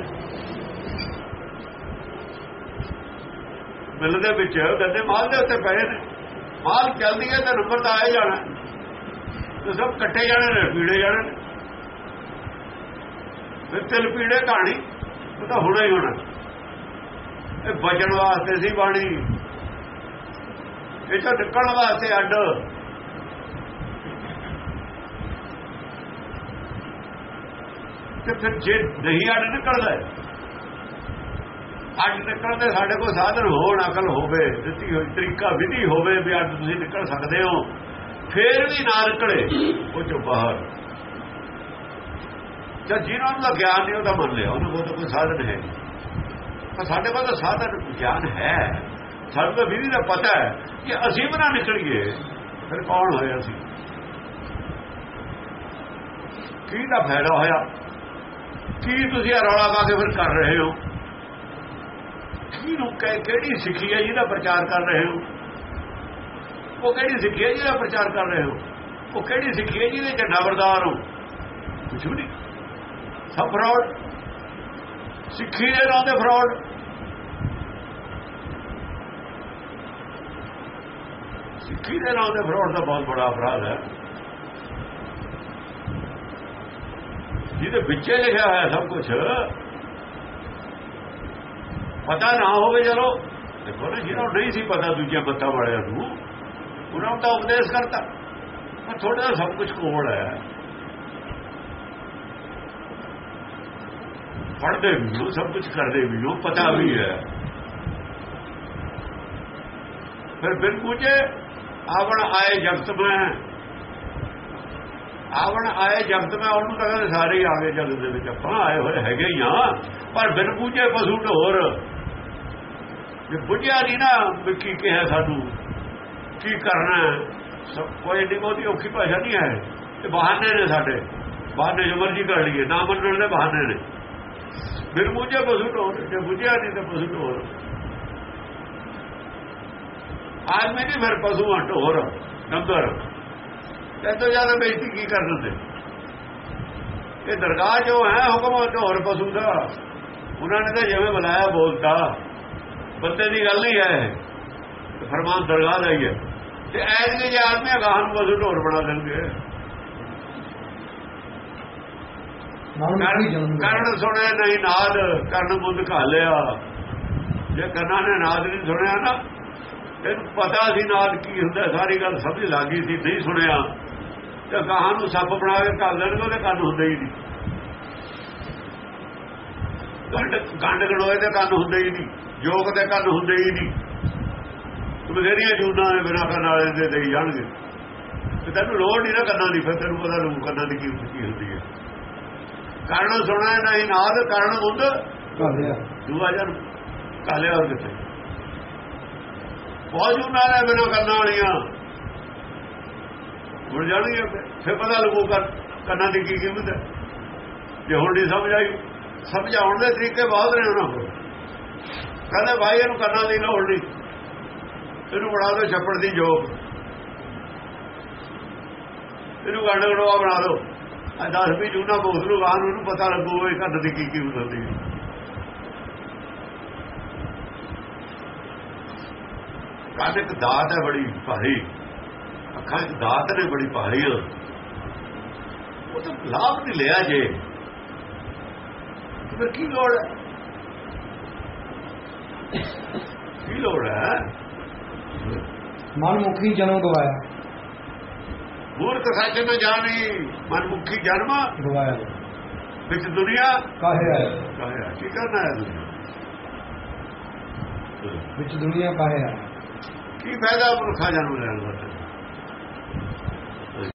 B: ਬਿੱਲ ਦੇ ਵਿੱਚ ਗੰਨੇ ਮਾਲ ਦੇ ਉੱਤੇ ਪਏ ਨੇ। ਮਾਲ ਚੱਲਦੀ ਹੈ ਤਾਂ ਨੰਬਰ ਤਾਂ ਆਏ ਜਾਣਾ। ਤੇ ਸਭ ਕੱਟੇ ਜਾਣੇ ਨੇ, ਪੀੜੇ ਜਾਣੇ ਨੇ। ਫਿਰ ਤਿਲ ਪੀੜੇ ਕਹਾਣੀ। ਉਹ ਤਾਂ ਹੋਣਾ ਹੀ ਹੋਣਾ। ਇਹ ਬਚਣ ਵਾਸਤੇ ਸੀ ਬਾਣੀ ਇਹ ਤਾਂ ਨਿਕਲਣ ਵਾਸਤੇ ਅੱਡ। ਤੇ ਫਿਰ ਜੇ ਨਹੀਂ ਅੱਡ ਨਿਕਲਦਾ, ਅੱਡ ਨਿਕਲਦੇ ਸਾਡੇ ਕੋਲ ਸਾਧਨ ਹੋਣ, ਅਕਲ ਹੋਵੇ, ਦਿੱਤੀ ਹੋਈ ਤਰੀਕਾ, ਵਿਧੀ ਹੋਵੇ ਵੀ ਅੱਡ ਤੁਸੀਂ ਨਿਕਲ ਸਕਦੇ ਹੋ, ਫੇਰ ਵੀ ਨਾ ਨਿਕਲੇ, ਉਹ ਚੋਂ ਬਾਹਰ। ਜਦ ਜਿਹਨਾਂ ਨੂੰ ਗਿਆਨ ਨਹੀਂ ਉਹਦਾ ਮੰਨ ਲਿਆ। ਉਹਨਾਂ ਕੋਲ ਤਾਂ ਕੋਈ ਸਾਧਨ ਹੈ ਪਰ ਸਾਡੇ ਕੋਲ ਤਾਂ ਸਾਧਨ, ਗਿਆਨ ਹੈ। ਸਾਨੂੰ ਤਾਂ ਵੀ ਦਾ ਪਤਾ ਹੈ ਕਿ ਅਸੀਂ ਬਣਾ ਨਿਕਲੀਏ। ਫਿਰ ਕੌਣ ਹੋਇਆ ਸੀ ਕੀ ਦਾ ਫਾਇਦਾ ਹੋਇਆ? ਕੀ ਤੁਸੀਂ ਇਹ ਰੌਲਾ ਪਾ ਕੇ ਫਿਰ ਕਰ ਰਹੇ ਹੋ? ਕੀ ਨੂੰ ਕਿਹੜੀ ਸਿੱਖੀ ਹੈ ਜਿਹਦਾ ਪ੍ਰਚਾਰ ਕਰ ਰਹੇ ਹੋ? ਉਹ ਕਿਹੜੀ ਸਿੱਖੀ ਹੈ ਜਿਹਦਾ ਪ੍ਰਚਾਰ ਕਰ ਰਹੇ ਹੋ? ਉਹ ਕਿਹੜੀ ਸਿੱਖੀ ਹੈ ਜਿਹਦੇ ਝੰਡਾ ਬਰਦਾਰ ਹੋ? ਕੁਝ ਨਹੀਂ। ਸਭ ਫਰਾਡ ਸਿੱਖੀ ਦੇ ਨਾਂ ਤੇ ਫਰਾਡ ਸਿੱਖੀ ਦੇ ਨਾਂ ਤੇ ਫਰਾਡ ਦਾ ਬਹੁਤ ਬੜਾ ਅਪਰਾਧ ਹੈ। ਜਿਹਦੇ ਵਿੱਚੇ ਲਿਖਿਆ ਹੋਇਆ ਸਭ ਕੁਝ ਪਤਾ ਨਾ ਹੋਵੇ ਚਲੋ ਦੇਖੋ ਨਾ, ਜਿਹਨਾਂ ਨੂੰ ਨਹੀਂ ਸੀ ਪਤਾ ਦੂਜਿਆਂ ਬੱਤਾਂ ਵਾਲਿਆਂ ਨੂੰ, ਉਹਨਾਂ ਨੂੰ ਤਾਂ ਉਪਦੇਸ਼ ਕਰਤਾ। ਪਰ ਥੋੜਾ ਜਿਹਾ ਸਭ ਕੁਝ ਕੋਲ ਹੈ। ਪੜਦੇ ਵੀ ਹੋ ਸਭ ਕੁਝ ਕਰਦੇ ਵੀ ਹੋ ਪਤਾ ਵੀ ਹੈ। ਫਿਰ ਬਿਨ ਪੁੱਛੇ, ਆਵਣ ਆਏ ਜਗਤ ਮੈਂ। ਆਵਣ ਆਏ ਜਗਤ ਮੈਂ, ਉਹਨੂੰ ਕਹਿੰਦੇ ਸਾਰੇ ਆ ਗਏ ਜਗਤ ਦੇ ਵਿੱਚ, ਆਪਾਂ ਆਏ ਹੋਏ ਹੈਗੇ ਹੀ ਆ ਪਰ ਬਿਨ ਪੂਜੇ ਪਸ਼ੂ ਢੋਰ ਜੇ ਬੁੱਝਿਆ ਨਹੀਂ ਨਾ ਵੀ ਕੀ ਕਿਹਾ ਸਾਨੂੰ, ਕੀ ਕਰਨਾ ਸਭ ਕੋਈ ਨਹੀਂ ਬਹੁਤੀ ਔਖੀ ਭਾਸ਼ਾ ਨਹੀਂ ਹੈ। ਇਹ ਬਹਾਨੇ ਨੇ ਸਾਡੇ, ਬਹਾਨੇ ਜੋ ਮਰਜ਼ੀ ਕਰ ਲਈਏ, ਨਾ ਮੰਨਣ ਦੇ ਬਹਾਨੇ ਨੇ। ਫਿਰ ਮੁਝੇ ਪਸ਼ੂ ਢੋਲ ਜੇ ਬੁਝਿਆ ਨਹੀਂ ਤਾਂ ਪਸ਼ੂ ਢੋਰ ਆਦਮੀ ਨਹੀਂ ਫਿਰ ਪਸ਼ੂ ਆ ਢੋਰ ਨੰਬਰ ਇਹ ਤੋਂ ਜ਼ਿਆਦਾ ਬੇਇੱਜ਼ਤੀ ਕੀ ਕਰ ਦਿੰਦੇ ਇਹ ਦਰਗਾਹ ਜੋ ਹੈ, ਹੁਕਮ ਢੋਰ ਪਸ਼ੂ ਦਾ। ਉਹਨਾਂ ਨੇ ਤਾਂ ਜਿਵੇਂ ਬੁਲਾਇਆ ਬੋਲਦਾ ਬੰਦੇ ਦੀ ਗੱਲ ਨਹੀਂ ਹੈ ਫਰਮਾਨ ਦਰਗਾਹ ਦਾ ਹੀ ਹੈ। ਤੇ ਐਸ ਦੇ ਯਾਰ ਨੇ ਅਗਾਹ ਨੂੰ ਪਸ਼ੂ ਢੋਰ ਬਣਾ ਦੇਣਗੇ
A: ਮਨਮੁਖੀ ਜਨਮ
B: ਕਰਨ ਕਰਨ ਸੁਣਿਆ ਨਹੀਂ ਨਾਦ ਕਰਨ ਬੁੱਧ ਘਾਲਿਆ ਜੇ ਕੰਨਾਂ ਨੇ ਨਾਦ ਨਹੀਂ ਸੁਣਿਆ ਨਾ ਇਹਨੂੰ ਪਤਾ ਸੀ ਨਾਦ ਕੀ ਹੁੰਦਾ ਸਾਰੀ ਗੱਲ ਸਮਝ ਲੱਗੀ ਸੀ ਨਹੀਂ ਸੁਣਿਆ। ਤੇ ਕਹਾਂ ਨੂੰ ਸੱਪ ਬਣਾ ਕੇ ਘਾਲ ਦੇਣਗੇ ਉਹਦੇ ਕੰਨ ਹੁੰਦੇ ਹੀ ਨਹੀਂ। ਗੰਡ ਗੰਡ ਗੜੋਏ ਦੇ ਕੰਨ ਹੁੰਦੇ ਹੀ ਨਹੀਂ ਜੋਗ ਦੇ ਕੰਨ ਹੁੰਦੇ ਹੀ ਨਹੀਂ। ਬਥੇਰੀਆਂ ਜੂਨਾਂ ਦੇ ਬਿਨਾਂ ਕੰਨ ਵਾਲੇ ਦੇ ਦੇਈ ਜਾਣਗੇ। ਤੇ ਤੈਨੂੰ ਲੋੜ ਨਹੀਂ ਨਾ ਕੰਨਾਂ ਦੀ ਫਿਰ ਤੈਨੂੰ ਪਤਾ ਲੱਗੂ ਕੰਨਾਂ ਦੀ ਕੀ ਹੁੰਦੀ ਹੈ। ਕਰਨ ਸੁਣਾ ਨਹੀਂ ਨਾਦ ਕਰਨ ਬੁੱਧ।
A: ਕਾਲਿਆ
B: ਦੂਆ ਜਨ ਕਾਲਿਆ ਹੋਰ ਕਿਤੇ ਬਹੁਤ ਨੇ ਬਿਨਾਂ ਕੰਨਾਂ ਵਾਲੀਆਂ। ਮੁੜ ਜਾਣਗੇ ਫਿਰ। ਪਤਾ ਲੱਗੂ ਕੰਨ- ਕੰਨਾਂ ਦੀ ਕੀ ਕੀਮਤ ਹੈ। ਜੇ ਹੁਣ ਨਹੀਂ ਸਮਝ ਆਈ ਸਮਝਾਉਣ ਦੇ ਤਰੀਕੇ ਬਹੁਤ ਨੇ ਉਹਨਾਂ ਕੋਲ। ਕਹਿੰਦੇ ਭਾਈ ਇਹਨੂੰ ਕੰਨਾਂ ਦੀ ਲੋੜ ਨਹੀਂ। ਇਹਨੂੰ ਬਣਾ ਦਿਓ ਛੱਪੜ ਦੀ ਜੋਗ ਇਹਨੂੰ ਗੰਡ ਗੜਵਾ ਬਣਾ ਆ 10 ਵੀ ਜੂਨਾ ਬੋਸ ਨੂੰ ਗਾਂ ਨੂੰ ਪਤਾ ਲੱਗੂ ਇਹ ਕੰਨ ਦੀ ਕੀ ਕੀ ਹੁੰਦੀ ਹੈ ਕੰਨ ਇੱਕ ਦਾਤ ਹੈ ਬੜੀ ਭਾਰੀ। ਅੱਖਾਂ ਚ ਦਾਤ ਨੇ ਬੜੀ ਭਾਰੀ। ਉਹ ਤਾਂ ਲਾਭ ਨਹੀਂ ਲਿਆ ਜੇ। ਫਿਰ ਕੀ ਲੋੜ ਹੈ? ਕੀ ਲੋੜ ਹੈ?
A: ਮਨਮੁਖੀ ਜਨਮ ਗਵਾਇਆ।
B: ਮੂਰਖ ਸੱਚ न ਜਾਣੀ ਮਨਮੁਖੀ ਜਨਮ
A: ਗਵਾਇਆ
B: ਵਿੱਚ ਦੁਨੀਆ
A: ਕਾਹੇ ਆਇਆ
B: ਕਾਇਆ ਕੀ ਕਰਨਾ ਹੈ ਦੁਨੀਆ
A: ਵਿੱਚ ਦੁਨੀਆ ਕਾਹੇ ਆਇਆ
B: ਕੀ ਫਾਇਦਾ ਮਨੁੱਖਾ ਜਨਮ ਲੈਣ ਦਾ?